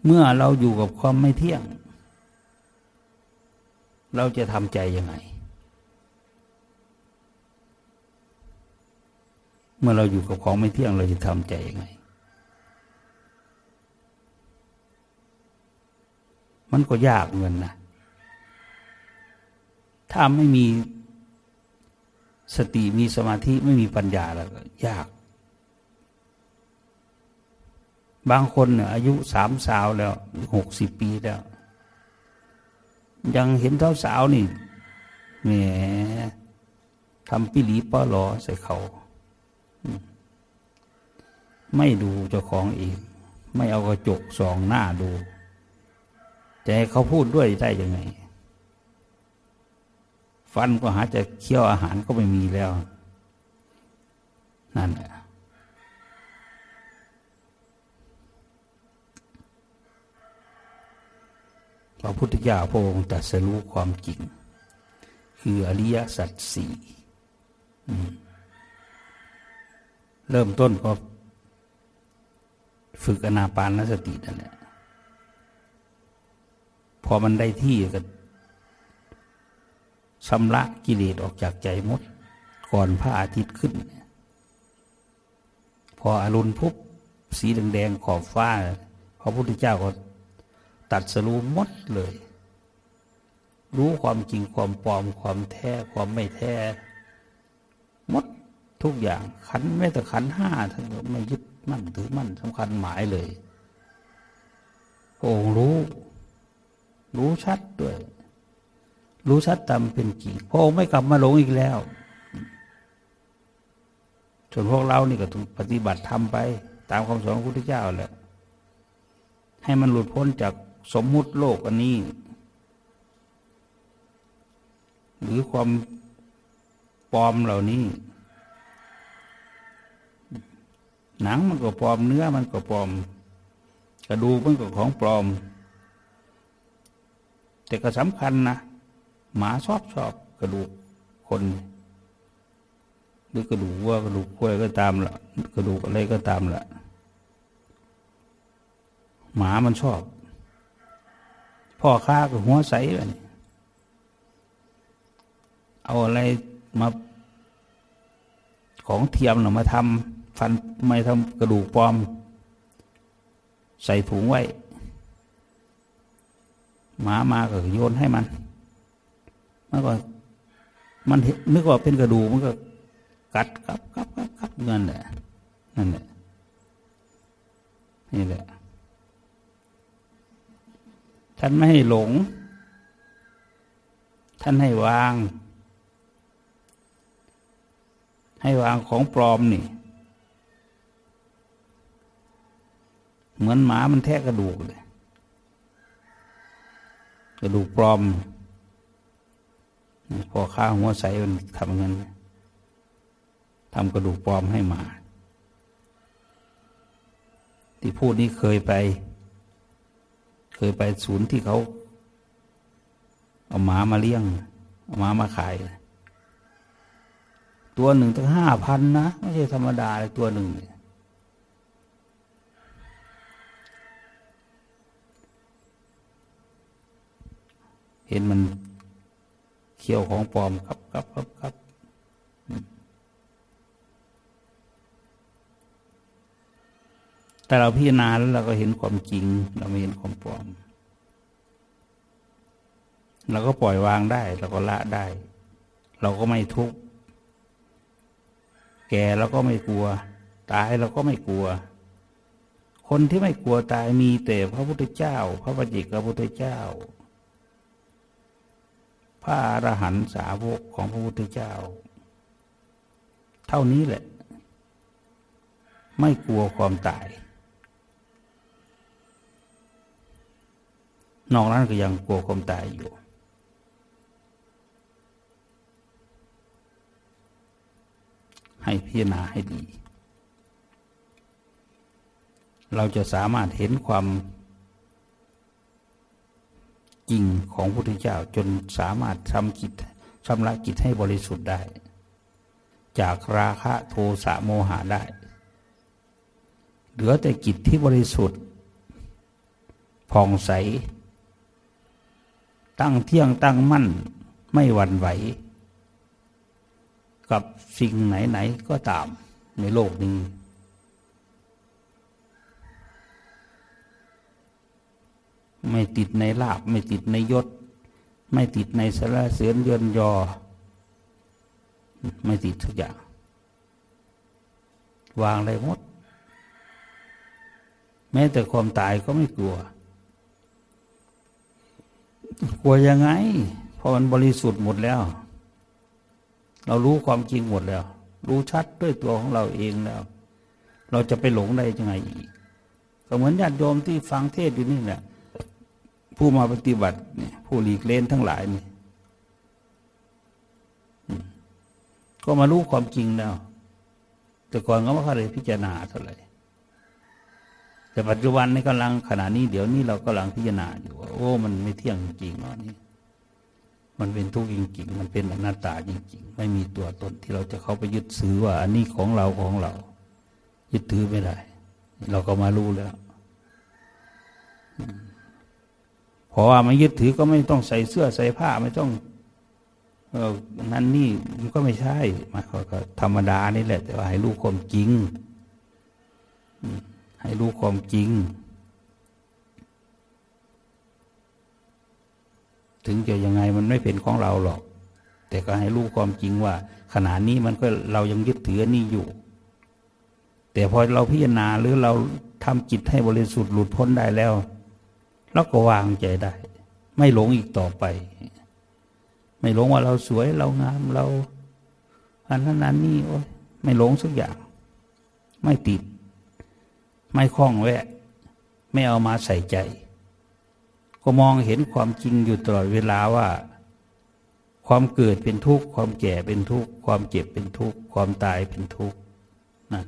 เมื่อเราอยู่กับความไม่เที่ยง เราจะทำใจยังไง เมื่อเราอยู่กับของไม่เที่ยงเราจะทำใจยังไง มันก็ยากเงินนะถ้าไม่มีสติมีสมาธิไม่มีปัญญาแล้วก็ยาก บางคนเนี่ยอายุสามสาวแล้วหกสิบปีแล้ว ยังเห็นเท้าสาวนี่แหมทำปิลีป้อหลอใส่เขา ไม่ดูเจ้าของเอง ไม่เอากระจกสองหน้าดูจะให้เขาพูดด้วยได้ยังไง ฟันก็หาจะเคี้ยวอาหารก็ไม่มีแล้ว นั่นแหละพระพุทธเจ้าพระองค์ตรัสรู้ความจริง คืออริยสัจสี่เริ่มต้นก็ ฝึกอนาปานสตินั่นแหละพอมันได้ที่ก็ชำระกิเลสออกจากใจมด ก่อนพระอาทิตย์ขึ้น พออรุณพุบสีแดงๆขอบฟ้า พระพุทธเจ้าก็ตัดสรู้มดเลย รู้ความจริงความปลอมความแท้ความไม่แท้มดทุกอย่างขันไม่แต่ขันห้าทั้งไม่ยึด มั่นถือมั่นสำคัญหมายเลยโอ้รู้ รู้ชัดด้วย รู้ชัดตามเป็นจริงพระองค์ไม่กลับมาหลงอีกแล้วส่วนพวกเรานี่ก็ต้องปฏิบัติทำไป ตามคำสอนของพระพุทธเจ้าแหละให้มันหลุดพ้นจากสมมุติโลกอันนี้ หรือความปลอมเหล่านี้ หนังมันก็ปลอมเนื้อมันก็ปลอม กระดูกมันก็ของปลอม แต่ก็สำคัญนะหมาชอบชอบกระดูกคนหรือกระดูกวัวกระดูกควายก็ตามละกระดูกอะไรก็ตามละหมามันชอบ พ่อค้าก็หัวใสแบบนี้เอาอะไรมาของเทียมหรือมาทำ ฟันไม่ทำกระดูกปลอม ใส่ถุงไว้ หมามาก็โยนให้มันมันก็มันนึกว่าเป็นกระดูกมันก็ กัดกับกับกับกับนั่นแหละนั่นแหละนี่แหละท่านไม่ให้หลง ท่านให้วาง ให้วางของปลอมนี่ เหมือนหมามันแทะกระดูกเลยกระดูกปลอมพอข้าหัวใสมันทำเงินทำกระดูกปลอมให้หมา ที่พูดนี้เคยไป เคยไปศูนย์ที่เขาเอาหมามาเลี้ยง เอาหมามาขาย ตัวหนึ่งตั้งห้าพันนะ ไม่ใช่ธรรมดาเลยตัวหนึ่งเเห็นมันเขี้ยวของปลอมครับครับครับครับแต่เราพิจารณาแล้วเราก็เห็นความจริง เราไม่เห็นความปลอมเราก็ปล่อยวางได้เราก็ละได้ เราก็ไม่ทุกข์แก่เราก็ไม่กลัว ตายเราก็ไม่กลัว คนที่ไม่กลัวตายมีแต่พระพุทธเจ้า พระปฏิเจพระพุทธเจ้า พระอรหันตสาวกของพระพุทธเจ้า เท่านี้แหละ ไม่กลัวความตาย นอกนั้นก็ยังกลัวความตายอยู่ ให้พิจารณาให้ดี เราจะสามารถเห็นความ จริงของพระพุทธเจ้าจนสามารถทำจิตชำระจิตให้บริสุทธิ์ได้ จากราคะโทสะโมหะได้ เหลือแต่จิตที่บริสุทธิ์ผ่องใส ตั้งเที่ยงตั้งมั่นไม่หวั่นไหว กับสิ่งไหน ๆ ก็ตามในโลกนี้ ไม่ติดในลาบ ไม่ติดในยศ ไม่ติดในสารเสือนเยือนยอ ไม่ติดทุกอย่าง วางอะไรหมด แม้แต่ความตายก็ไม่กลัว กลัวยังไงเพราะมันบริสุทธิ์หมดแล้ว เรารู้ความจริงหมดแล้ว รู้ชัดด้วยตัวของเราเองแล้ว เราจะไปหลงได้ยังไงอีกก็เหมือนญาติโยมที่ฟังเทศอยู่นี่แหละ ผู้มาปฏิบัติเนี่ยผู้หลีกเล่นทั้งหลายนี่ก็มารู้ความจริงแล้ว แต่ก่อนก็ไม่ค่อยพิจารณาเท่าไหร่แต่ปัจจุบันนี้กำลังขณะนี้เดี๋ยวนี้เรากำลังพิจารณาอยู่ว่าโอ้มันไม่เที่ยงจริงเนาะนี่มันเป็นทุกข์จริงๆ มันเป็นอนัตตาจริง ๆ ไม่มีตัวตนที่เราจะเข้าไปยึดถือว่า อันนี้ของเราของเรา ยึดถือไม่ได้ เราก็มารู้แล้ว พราะว่าม่ยึดถือก็ไม่ต้องใส่เสื้อใส่ผ้าไม่ต้องเออนั้นนี่มันก็ไม่ใช่มันก็ธรรมดานี่แหละ แต่ว่าให้รู้ความจริงให้รู้ความจริง ถึงจะยังไงมันไม่เป็นของเราหรอก แต่ก็ให้รู้ความจริงว่า ขณะนี้มันก็เรายังยึดถือนี่อยู่ แต่พอเราพิจารณาหรือเราทำจิตให้บริสุทธิ์หลุดพ้นได้แล้ว เราก็วางใจได้ ไม่หลงอีกต่อไป ไม่หลงว่าเราสวยเรางามเราอันนั้นนั้นนี่โอ้ยไม่หลงสักอย่าง ไม่ติด ไม่คล้องแวะ ไม่เอามาใส่ใจ ก็มองเห็นความจริงอยู่ตลอดเวลาว่า ความเกิดเป็นทุกข์ความแก่เป็นทุกข์ความเจ็บเป็นทุกข์ความตายเป็นทุกข์นั่น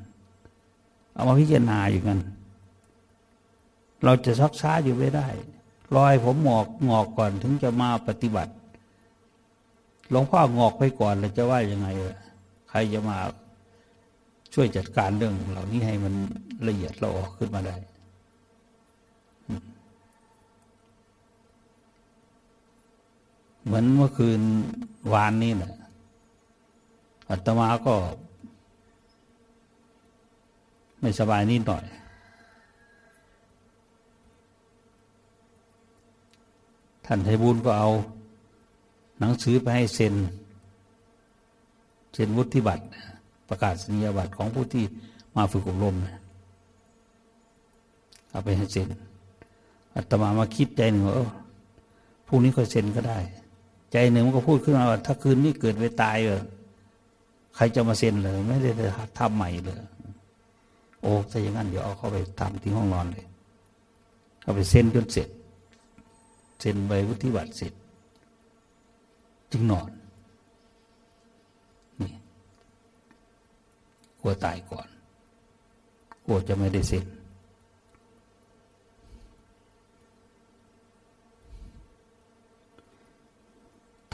เอามาพิจารณาอยู่กัน เราจะซักช้าอยู่ไม่ได้รอยผมหงอกงอกก่อนถึงจะมาปฏิบัติหลวงพ่อหงอกไปก่อนเราจะว่ายังไงใครจะมาช่วยจัดการเรื่องเหล่านี้ให้มันละเอียดเราออกขึ้นมาได้ เหมือนเมื่อคืนวานนี้แหละอาตมาก็ ไม่สบายนิดหน่อย ท่านไทบุญก็เอา หนังสือไปให้เซ็น เซ็นวุฒิบัตร ประกาศสัญญาบัตรของผู้ที่มาฝึกอบรมนะเอาไปให้เซ็นอาตมามาคิดใจหนึ่งว่าพรุ่งนี้ก็เซ็นก็ได้ ใจหนึ่งมันก็พูดขึ้นมาว่า ถ้าคืนนี้เกิดไปตายเออใครจะมาเซ็นเลยไม่ได้ทำใหม่เลยโอ้ถ้าอย่างนั้นเดี๋ยวเอาเข้าไปทำที่ห้องนอนเลยเอาไปเซ็นจนเสร็จ เซ็นใบวุฒิบัตรเสร็จ จึงนอนนี่กลัวตายก่อนกลัวจะไม่ได้เซ็น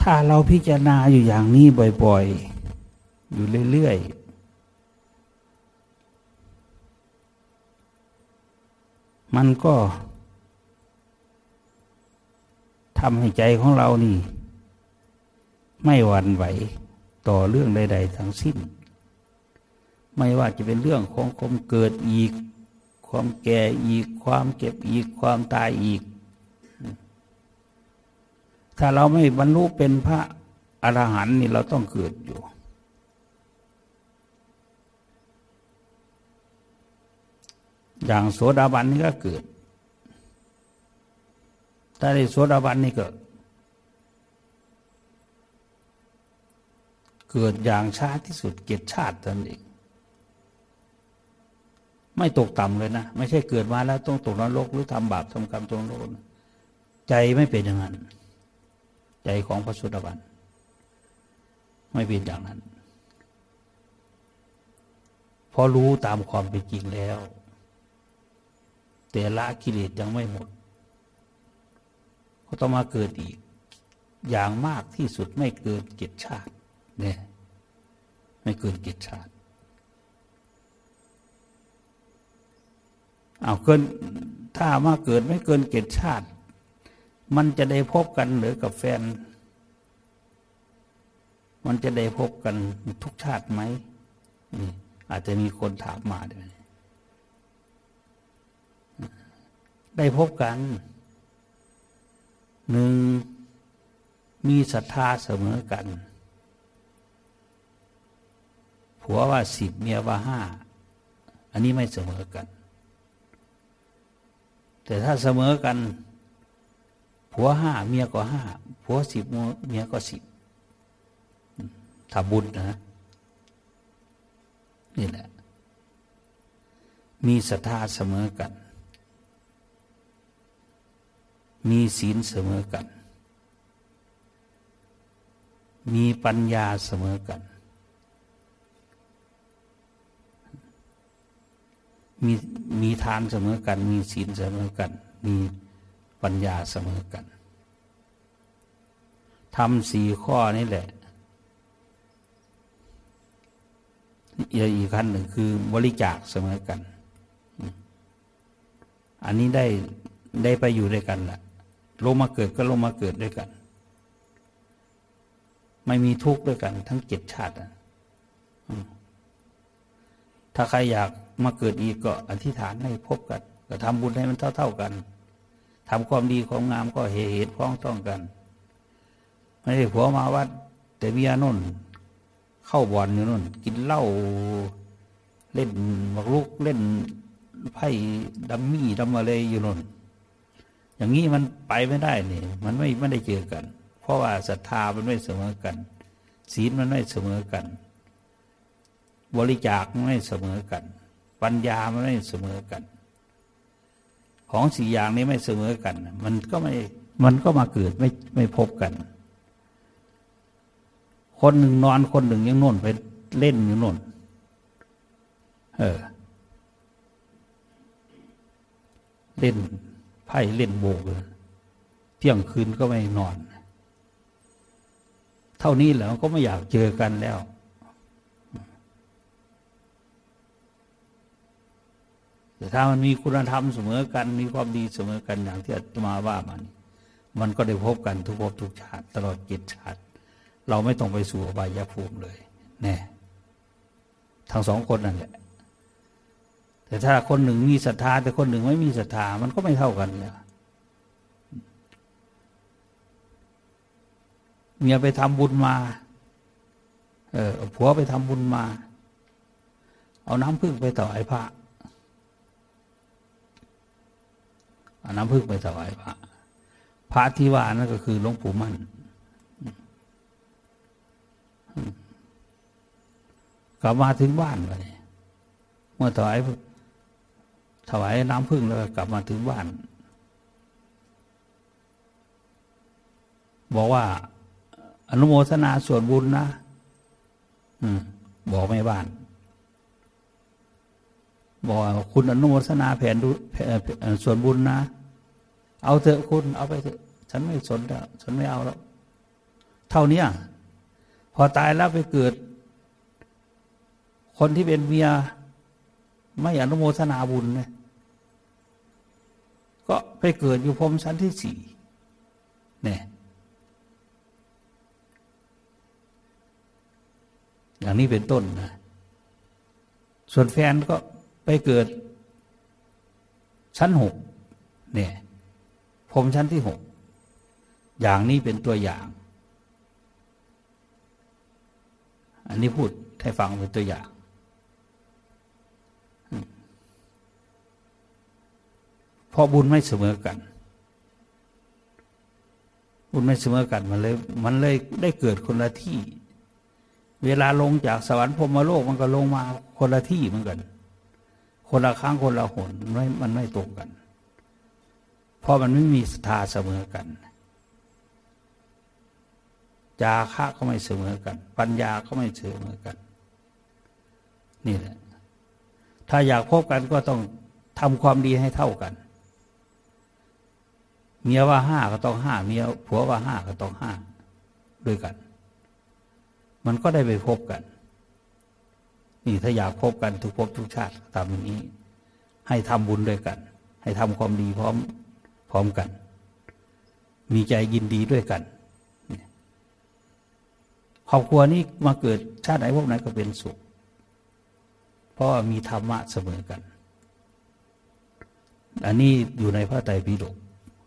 ถ้าเราพิจารณาอยู่อย่างนี้บ่อยๆ อยู่เรื่อยๆ มันก็ ทำให้ใจของเรานี่ ไม่หวั่นไหวต่อเรื่องใด ๆ ทั้งสิ้น ไม่ว่าจะเป็นเรื่องของความเกิดอีก ความแก่อีก ความเก็บอีก ความตายอีก ถ้าเราไม่บรรลุเป็นพระอรหันต์นี่เราต้องเกิดอยู่ อย่างโสดาบันนี่ก็เกิด ถ้าได้โสดาบันนี่ก็ เกิดอย่างช้าที่สุดเกียรติชาติตนเองไม่ตกต่ำเลยนะ ไม่ใช่เกิดมาแล้วต้องตกนรกหรือทำบาปทำกรรมตรงโลกใจไม่เป็นอย่างนั้น ใจของพระสุดาบันไม่เป็นอย่างนั้นพอรู้ตามความเป็นจริงแล้ว แต่ละกิเลสยังไม่หมด ก็ต้องมาเกิดอีก อย่างมากที่สุดไม่เกินเจ็ดชาติเนี่ยไม่เกินเจ็ดชาติเอาเกินถ้ามาเกิดไม่เกินเจ็ดชาติ มันจะได้พบกันหรือกับแฟน มันจะได้พบกันทุกชาติไหมนี่อาจจะมีคนถามมาด้วยได้พบกัน หนึ่งมีศรัทธาเสมอกัน ผัวว่าสิบเมียว่าห้า อันนี้ไม่เสมอกัน แต่ถ้าเสมอกัน ผัวห้าเมียก็ห้าผัวสิบเมียก็สิบถ้าบุญนะนี่แหละ มีศรัทธาเสมอกัน มีศีลเสมอกัน มีปัญญาเสมอกัน มีมีทานเสมอกัน มีศีลเสมอกัน มีปัญญาเสมอกันทำสี่ข้อนี่แหละอีกขั้นหนึ่งคือบริจาคเสมอกัน อันนี้ได้ได้ไปอยู่ด้วยกันแหละ ลงมาเกิดก็ลงมาเกิดด้วยกัน ไม่มีทุกข์ด้วยกัน ทั้งเจ็ดชาติถ้าใครอยากมาเกิดอีกก็อธิษฐานให้พบกันก็ทำบุญให้มันเท่า ๆกันทำความดีความงามก็เหตุเหตุพ้องต้องกัน ไม่ใช่ผัวมาวัด แต่เมียนุ่น เข้าบ่อลอยู่นู่น กินเหล้าเล่นมักลุกเล่นไพ่ดัมมี่ดัมอะไรอยู่นู่น อย่างนี้มันไปไม่ได้นี่มันไม่ไม่ได้เจอกัน เพราะว่าศรัทธามันไม่เสมอกัน ศีลมันไม่เสมอกัน บริจาคมันไม่เสมอกัน ปัญญามันไม่เสมอกัน ของสี่อย่างนี้ไม่เสมอกัน มันก็ไม่มันก็มาเกิดไม่ไม่พบกัน คนหนึ่งนอนคนหนึ่งยังน่นไปเล่นอยู่น่นเออ เล่น ไพ่เล่นโบกเลยเที่ยงคืนก็ไม่นอน เท่านี้แหละก็ไม่อยากเจอกันแล้ว แต่ถ้ามันมีคุณธรรมเสมอกัน มีความดีเสมอกันอย่างที่อาตมาว่ามัน มันก็ได้พบกันทุกภพทุกชาติ ตลอดเจ็ดชาติ เราไม่ต้องไปสู่อบายภูมิเลย แน่ทั้งสองคนนั่นแหละ แต่ถ้าคนหนึ่งมีศรัทธา แต่คนหนึ่งไม่มีศรัทธามันก็ไม่เท่ากันเลยเมียไปทำบุญมา เออผัวไปทำบุญมา เอาน้ำพึ่งไปถวายพระเอาน้ำพึ่งไปถวายพระ พระที่ว่านั่นก็คือหลวงปู่มั่น กลับมาถึงบ้านไปเมื่อถวาย ถวายน้ำพึ่งแล้วกลับมาถึงบ้าน บอกว่า อนุโมทนาส่วนบุญนะบอกไม่บ้าน บอกคุณอนุโมทนาแผนส่วนบุญนะ เอาเถอะคุณเอาไปเถอะ ฉันไม่สนแล้วฉันไม่เอาแล้ว เท่านี้พอตายแล้วไปเกิด คนที่เป็นเมียไม่อนุโมทนาบุญเนี่ย ก็ไปเกิดอยู่พรมชั้นที่สี่เนี่ยอย่างนี้เป็นต้นนะ ส่วนแฟนก็ไปเกิด ชั้นหกเนี่ยพรมชั้นที่หกอย่างนี้เป็นตัวอย่าง อันนี้พูดให้ฟังเป็นตัวอย่าง เพราะบุญไม่เสมอกัน บุญไม่เสมอกันมันเลยมันเลยได้เกิดคนละที่ เวลาลงจากสวรรค์พรมโลกมันก็ลงมาคนละที่เหมือนกัน คนละครั้งคนละหนไม่มันไม่ตรงกัน เพราะมันไม่มีสถาเสมอกันจาคะก็ไม่เสมอกัน ปัญญาก็ไม่เสมอกัน นี่แหละ ถ้าอยากพบกันก็ต้องทำความดีให้เท่ากัน เมียว่าห้าก็ต้องห้าเมียผัวว่าห้าก็ต้องห้าด้วยกัน มันก็ได้ไปพบกัน นี่ถ้าอยากพบกันทุกภพทุกชาติทำอย่างนี้ ให้ทำบุญด้วยกัน ให้ทำความดีพร้อมพร้อมกัน มีใจยินดีด้วยกันครอบครัวนี้มาเกิดชาติไหนพวกไหนก็เป็นสุข เพราะมีธรรมะเสมอกัน อันนี้อยู่ในพระไตรปิฎก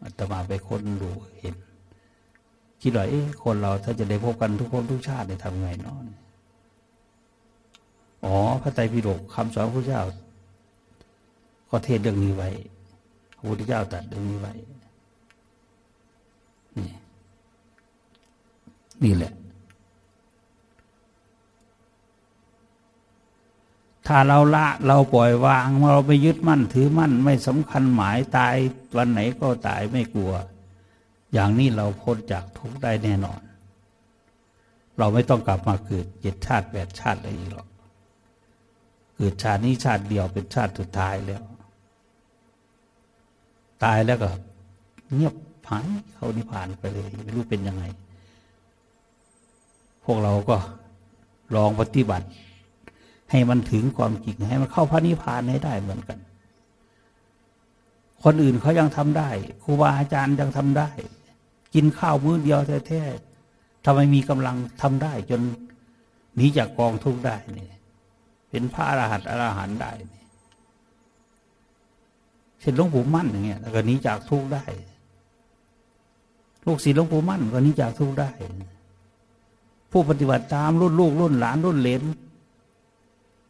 อาตมาไปค้นดูเห็น คิดว่าเอ๊ะคนเราถ้าจะได้พบกันทุกคนทุกชาติได้ทำไงเนาะอ๋อ พระไตรปิฎกคำสอนพระเจ้า ก็เทศเรื่องนี้ไว้พระพุทธเจ้าตัดเรื่องนี้ไว้นี่นี่แหละ ถ้าเราละเราปล่อยวางเราไปยึดมั่นถือมั่นไม่สำคัญหมายตายวันไหนก็ตายไม่กลัว อย่างนี้เราพ้นจากทุกข์ได้แน่นอน เราไม่ต้องกลับมาเกิดเจ็ดชาติแปดชาติอะไรอีกหรอกเกิดชาตินี้ชาติเดียวเป็นชาติสุดท้ายแล้ว ตายแล้วก็ เงียบหายเขานิพพานไปเลยไม่รู้เป็นยังไง พวกเราก็ลองปฏิบัติ ให้มันถึงความจริงให้มันเข้าพระนิพพานให้ได้เหมือนกัน คนอื่นเขายังทำได้ครูบาอาจารย์ยังทำได้ กินข้าวมื้อเดียวแท้ๆทำไมมีกำลังทำได้ จนหนีจากกองทุกข์ได้เนี่ยเป็นพระอรหันต์อรหันต์ได้เนี่ยเช่นหลวงปู่มั่นอย่างเงี้ยแล้วก็หนีจากทุกข์ได้ลูกศิษย์หลวงปู่มั่นก็หนีจากทุกข์ได้ ผู้ปฏิบัติตามรุ่นลูกรุ่นหลานรุ่นเลน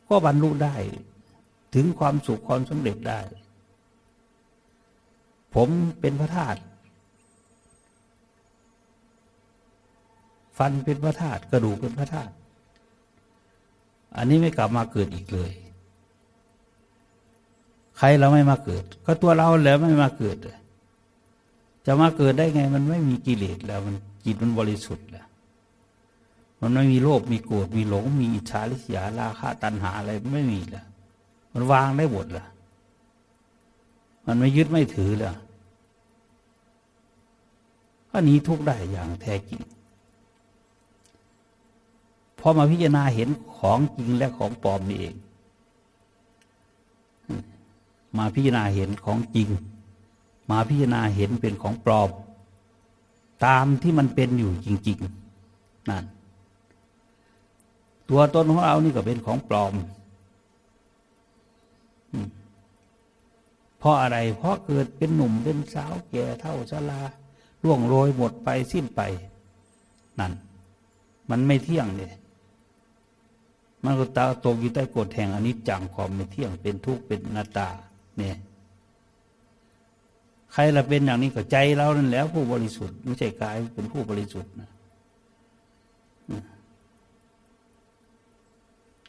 ก็บรรลุได้ ถึงความสุขความสำเร็จได้ ผมเป็นพระธาตุฟันเป็นพระธาตุกระดูกเป็นพระธาตุอันนี้ไม่กลับมาเกิดอีกเลย ใครเราไม่มาเกิด ก็ตัวเราแล้วไม่มาเกิด จะมาเกิดได้ไง มันไม่มีกิเลสแล้ว มันจิตมันบริสุทธิ์แล้ว มันไม่มีโลภมีโกรธมีหลง มีอิจฉาริษยาราคะตัณหาอะไรไม่มีล้วมันวางได้หมดล้วมันไม่ยึดไม่ถือล้วก็หนีทุกได้อย่างแท้จริงพอมาพิจารณาเห็นของจริงและของปลอมนี่เอง มาพิจารณาเห็นของจริง มาพิจารณาเห็นเป็นของปลอม ตามที่มันเป็นอยู่จริง ๆ นั่น ตัวตนของเรานี่ก็เป็นของปลอม เพราะอะไร เพราะเกิดเป็นหนุ่มเป็นสาวแก่เท่าชราล่วงโรยหมดไปสิ้นไป นั่น มันไม่เที่ยงเลยมันก็ตาตกอยู่ใต้กฎแห่งอนิจจังความไม่เที่ยงเป็นทุกข์เป็นนาตา เนี่ยใครละเป็นอย่างนี้ก็ใจเรานั่นแล้วผู้บริสุทธิ์ไม่ใช่กายเป็นผู้บริสุทธิ์นะ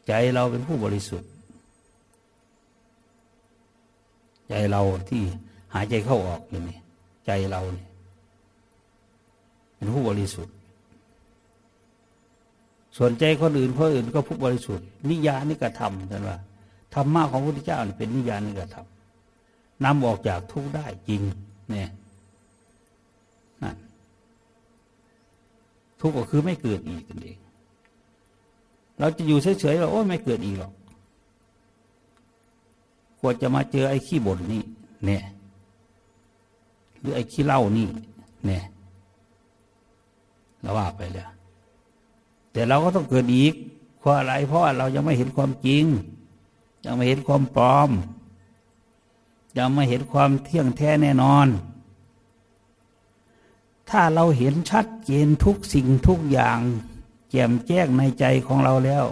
ใจเราเป็นผู้บริสุทธิ์ ใจเราที่หายใจเข้าออกอยู่นี่ใจเราเนี่ยเป็นผู้บริสุทธิ์ ส่วนใจคนอื่นเพราะอื่นก็ผู้บริสุทธิ์ นิยานิกระทำท่านว่าธรรมะของพระพุทธเจ้าเป็นนิยานิกระทำนำออกจากทุกข์ได้จริงเนี่ยนั่นทุกข์ก็คือไม่เกิดอีกนั่นเอง เราจะอยู่เฉยๆเราโอ้ไม่เกิดอีกหรอกควรจะมาเจอไอ้ขี้บ่นนี่เนี่ย หรือไอ้ขี้เล่านี่เนี่ยเราว่าไปแล้วแต่เราก็ต้องเกิดอีกเพราะอะไร เพราะเรายังไม่เห็นความจริง ยังไม่เห็นความปลอม ยังไม่เห็นความเที่ยงแท้แน่นอน ถ้าเราเห็นชัดเจนทุกสิ่งทุกอย่าง จ่มแจ้งในใจของเราแล้ว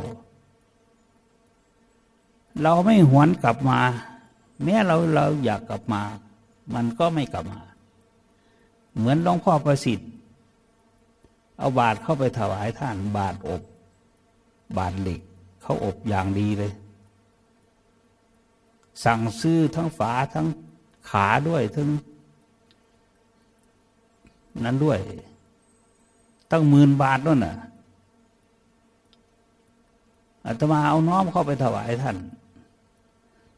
เราไม่หวนกลับมา แม้เราเราอยากกลับมา มันก็ไม่กลับมา เหมือนหลวงพ่อประสิทธิ์ เอาบาตรเข้าไปถวายท่านบาตรอบ บาทเหล็กเขาอบอย่างดีเลย สั่งซื้อทั้งฝาทั้งขาด้วยทั้งนั้นด้วย ตั้งหมื่นบาทนั่นน่ะ อาตมาเอาน้อมเข้าไปถวายท่าน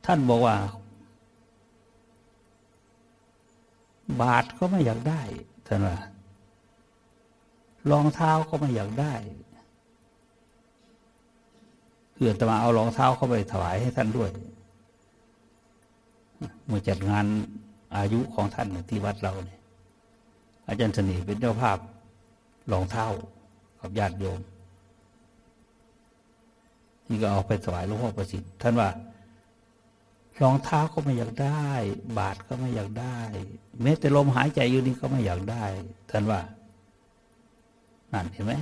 ท่านบอกว่า บาทก็ไม่อยากได้ท่านว่ารองเท้าก็ไม่อยากได้เพื่ออาตมาเอารองเท้าเข้าไปถวายให้ท่านด้วยเมื่อจัดงานอายุของท่านที่วัดเราเนี่ยอาจารย์สนิเป็นเจ้าภาพรองเท้ากับญาติโยม นี่ก็เอาไปถวายหลวงพ่อประสิทธิ์ท่านว่ารองเท้าก็ไม่อยากได้ บาทก็ไม่อยากได้แม้แต่ลมหายใจอยู่นี่ก็ไม่อยากได้ ท่านว่านั่นเห็นไหม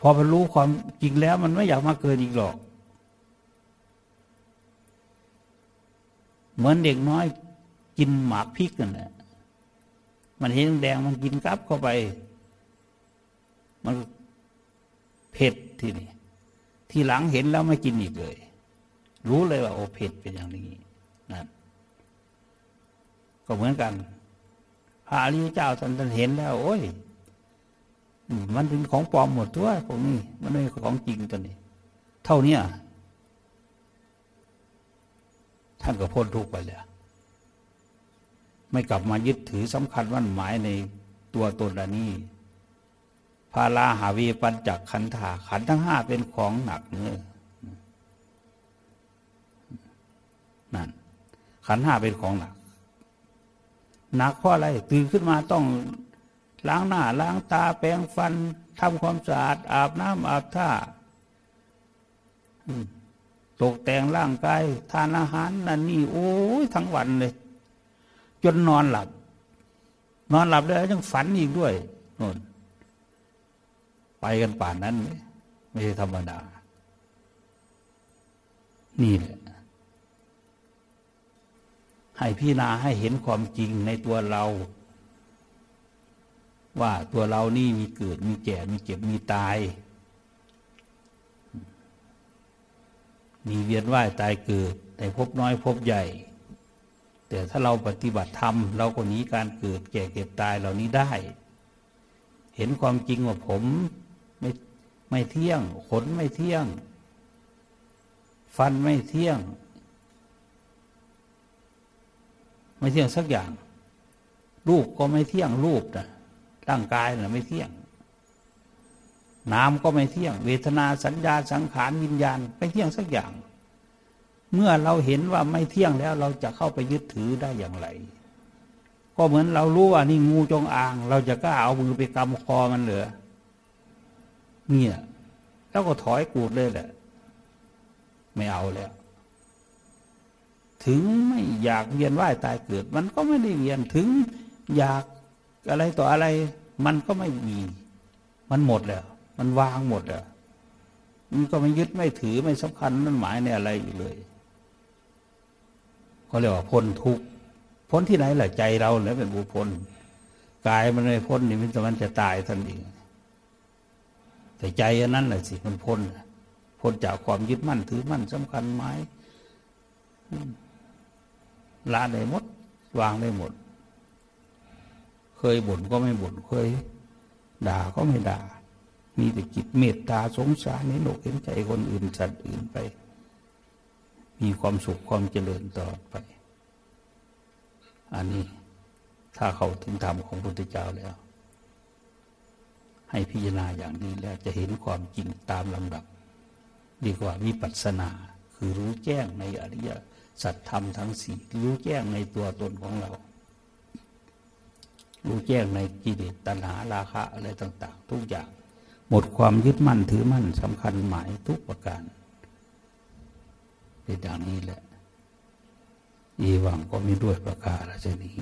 พอมันรู้ความจริงแล้ว มันไม่อยากมาเกินอีกหรอก เหมือนเด็กน้อยกินหมากพริกนั่นแหละมันเห็นแดงมันกินกลับเข้าไป มันเผ็ดทีนี้ ทีหลังเห็นแล้วไม่กินอีกเลย รู้เลยว่าโอเผ็ดเป็นอย่างนี้นั่นก็เหมือนกันพระอริยเจ้าท่านเห็นแล้ว โอ้ย มันเป็นของปลอมหมดตัวพวกนี้ มันไม่ของจริงตัวนี้ เท่านี้ท่านก็พ้นทุกข์ไปแล้วไม่กลับมายึดถือสำคัญมั่นหมายในตัวตนอันนี้ พาลาหาวีปัญจักขันธาขันทั้งห้าเป็นของหนักเนื้อนั่นขันห้าเป็นของหนัก หนักเพราะอะไรตื่นขึ้นมาต้องล้างหน้า ล้างตาแปรงฟันทำความสะอาด อาบน้ำอาบท่าตกแต่งร่างกาย ทานอาหารนั่นนี่ โอ้ยทั้งวันเลย จนนอนหลับ นอนหลับแล้วยังฝันอีกด้วยนน ไปกันป่านนั้น ไม่ใช่ธรรมดา นี่แหละ ให้พี่นาให้เห็นความจริงในตัวเรา ว่าตัวเรานี่มีเกิดมีแก่มีเจ็บมีตาย มีเวียนว่ายตายเกิดในภพน้อยภพใหญ่ แต่ถ้าเราปฏิบัติธรรม เราก็หนีการเกิดแก่เก็บตายเหล่านี้ได้เห็นความจริงว่าผม ไม่ไม่เที่ยง ขนไม่เที่ยง ฟันไม่เที่ยง ไม่เที่ยงสักอย่าง รูปก็ไม่เที่ยงรูปนะร่างกายนะไม่เที่ยงน้ำก็ไม่เที่ยง เวทนาสัญญาสังขารวิญญาณไม่เที่ยงสักอย่าง เมื่อเราเห็นว่าไม่เที่ยงแล้วเราจะเข้าไปยึดถือได้อย่างไร ก็เหมือนเรารู้ว่านี่งูจงอาง เราจะกล้าเอามือไปกำคอมันเหรอ เนี่ยแล้วก็ถอยกูดเลยแหละ ไม่เอาแล้ว ถึงไม่อยากเวียนว่ายตายเกิด มันก็ไม่ได้เวียนถึง อยากอะไรต่ออะไร มันก็ไม่มี มันหมดแล้ว มันวางหมดแล้วมันก็ไม่ยึดไม่ถือไม่สำคัญนั่นหมายในอะไรอยู่เลยก็เรียกว่าพ้นทุกพ้นที่ไหนแหละใจเราเนี่ยเป็นบุพ้นกายมันไม่พ้นนี่มันจะตายทันเอง แต่ใจอันนั้นแหละสิมันพ้นพ้นจากความยึดมั่นถือมั่นสำคัญหมละได้หมด วางได้หมด เคยบ่นก็ไม่บ่นเคย ด่าก็ไม่ด่า มีแต่จิตเมตตาสงสารในโลกเห็นใจคนอื่นสัตว์อื่นไป มีความสุขความเจริญตลอดไป อันนี้ถ้าเขาถึงธรรมของพุทธเจ้าแล้ว ให้พิจารณาอย่างนี้แล้วจะเห็นความจริงตามลำดับดีกว่าวิปัสสนา คือรู้แจ้งในอริยสัจธรรมทั้งสี่รู้แจ้งในตัวตนของเรา รู้แจ้งในกิเลสตัณหาราคะอะไรต่าง ๆ ทุกอย่าง หมดความยึดมั่นถือมั่นสำคัญหมายทุกประการเป็นอย่างนี้แหละอีหวังก็มีด้วยประกาศชนี้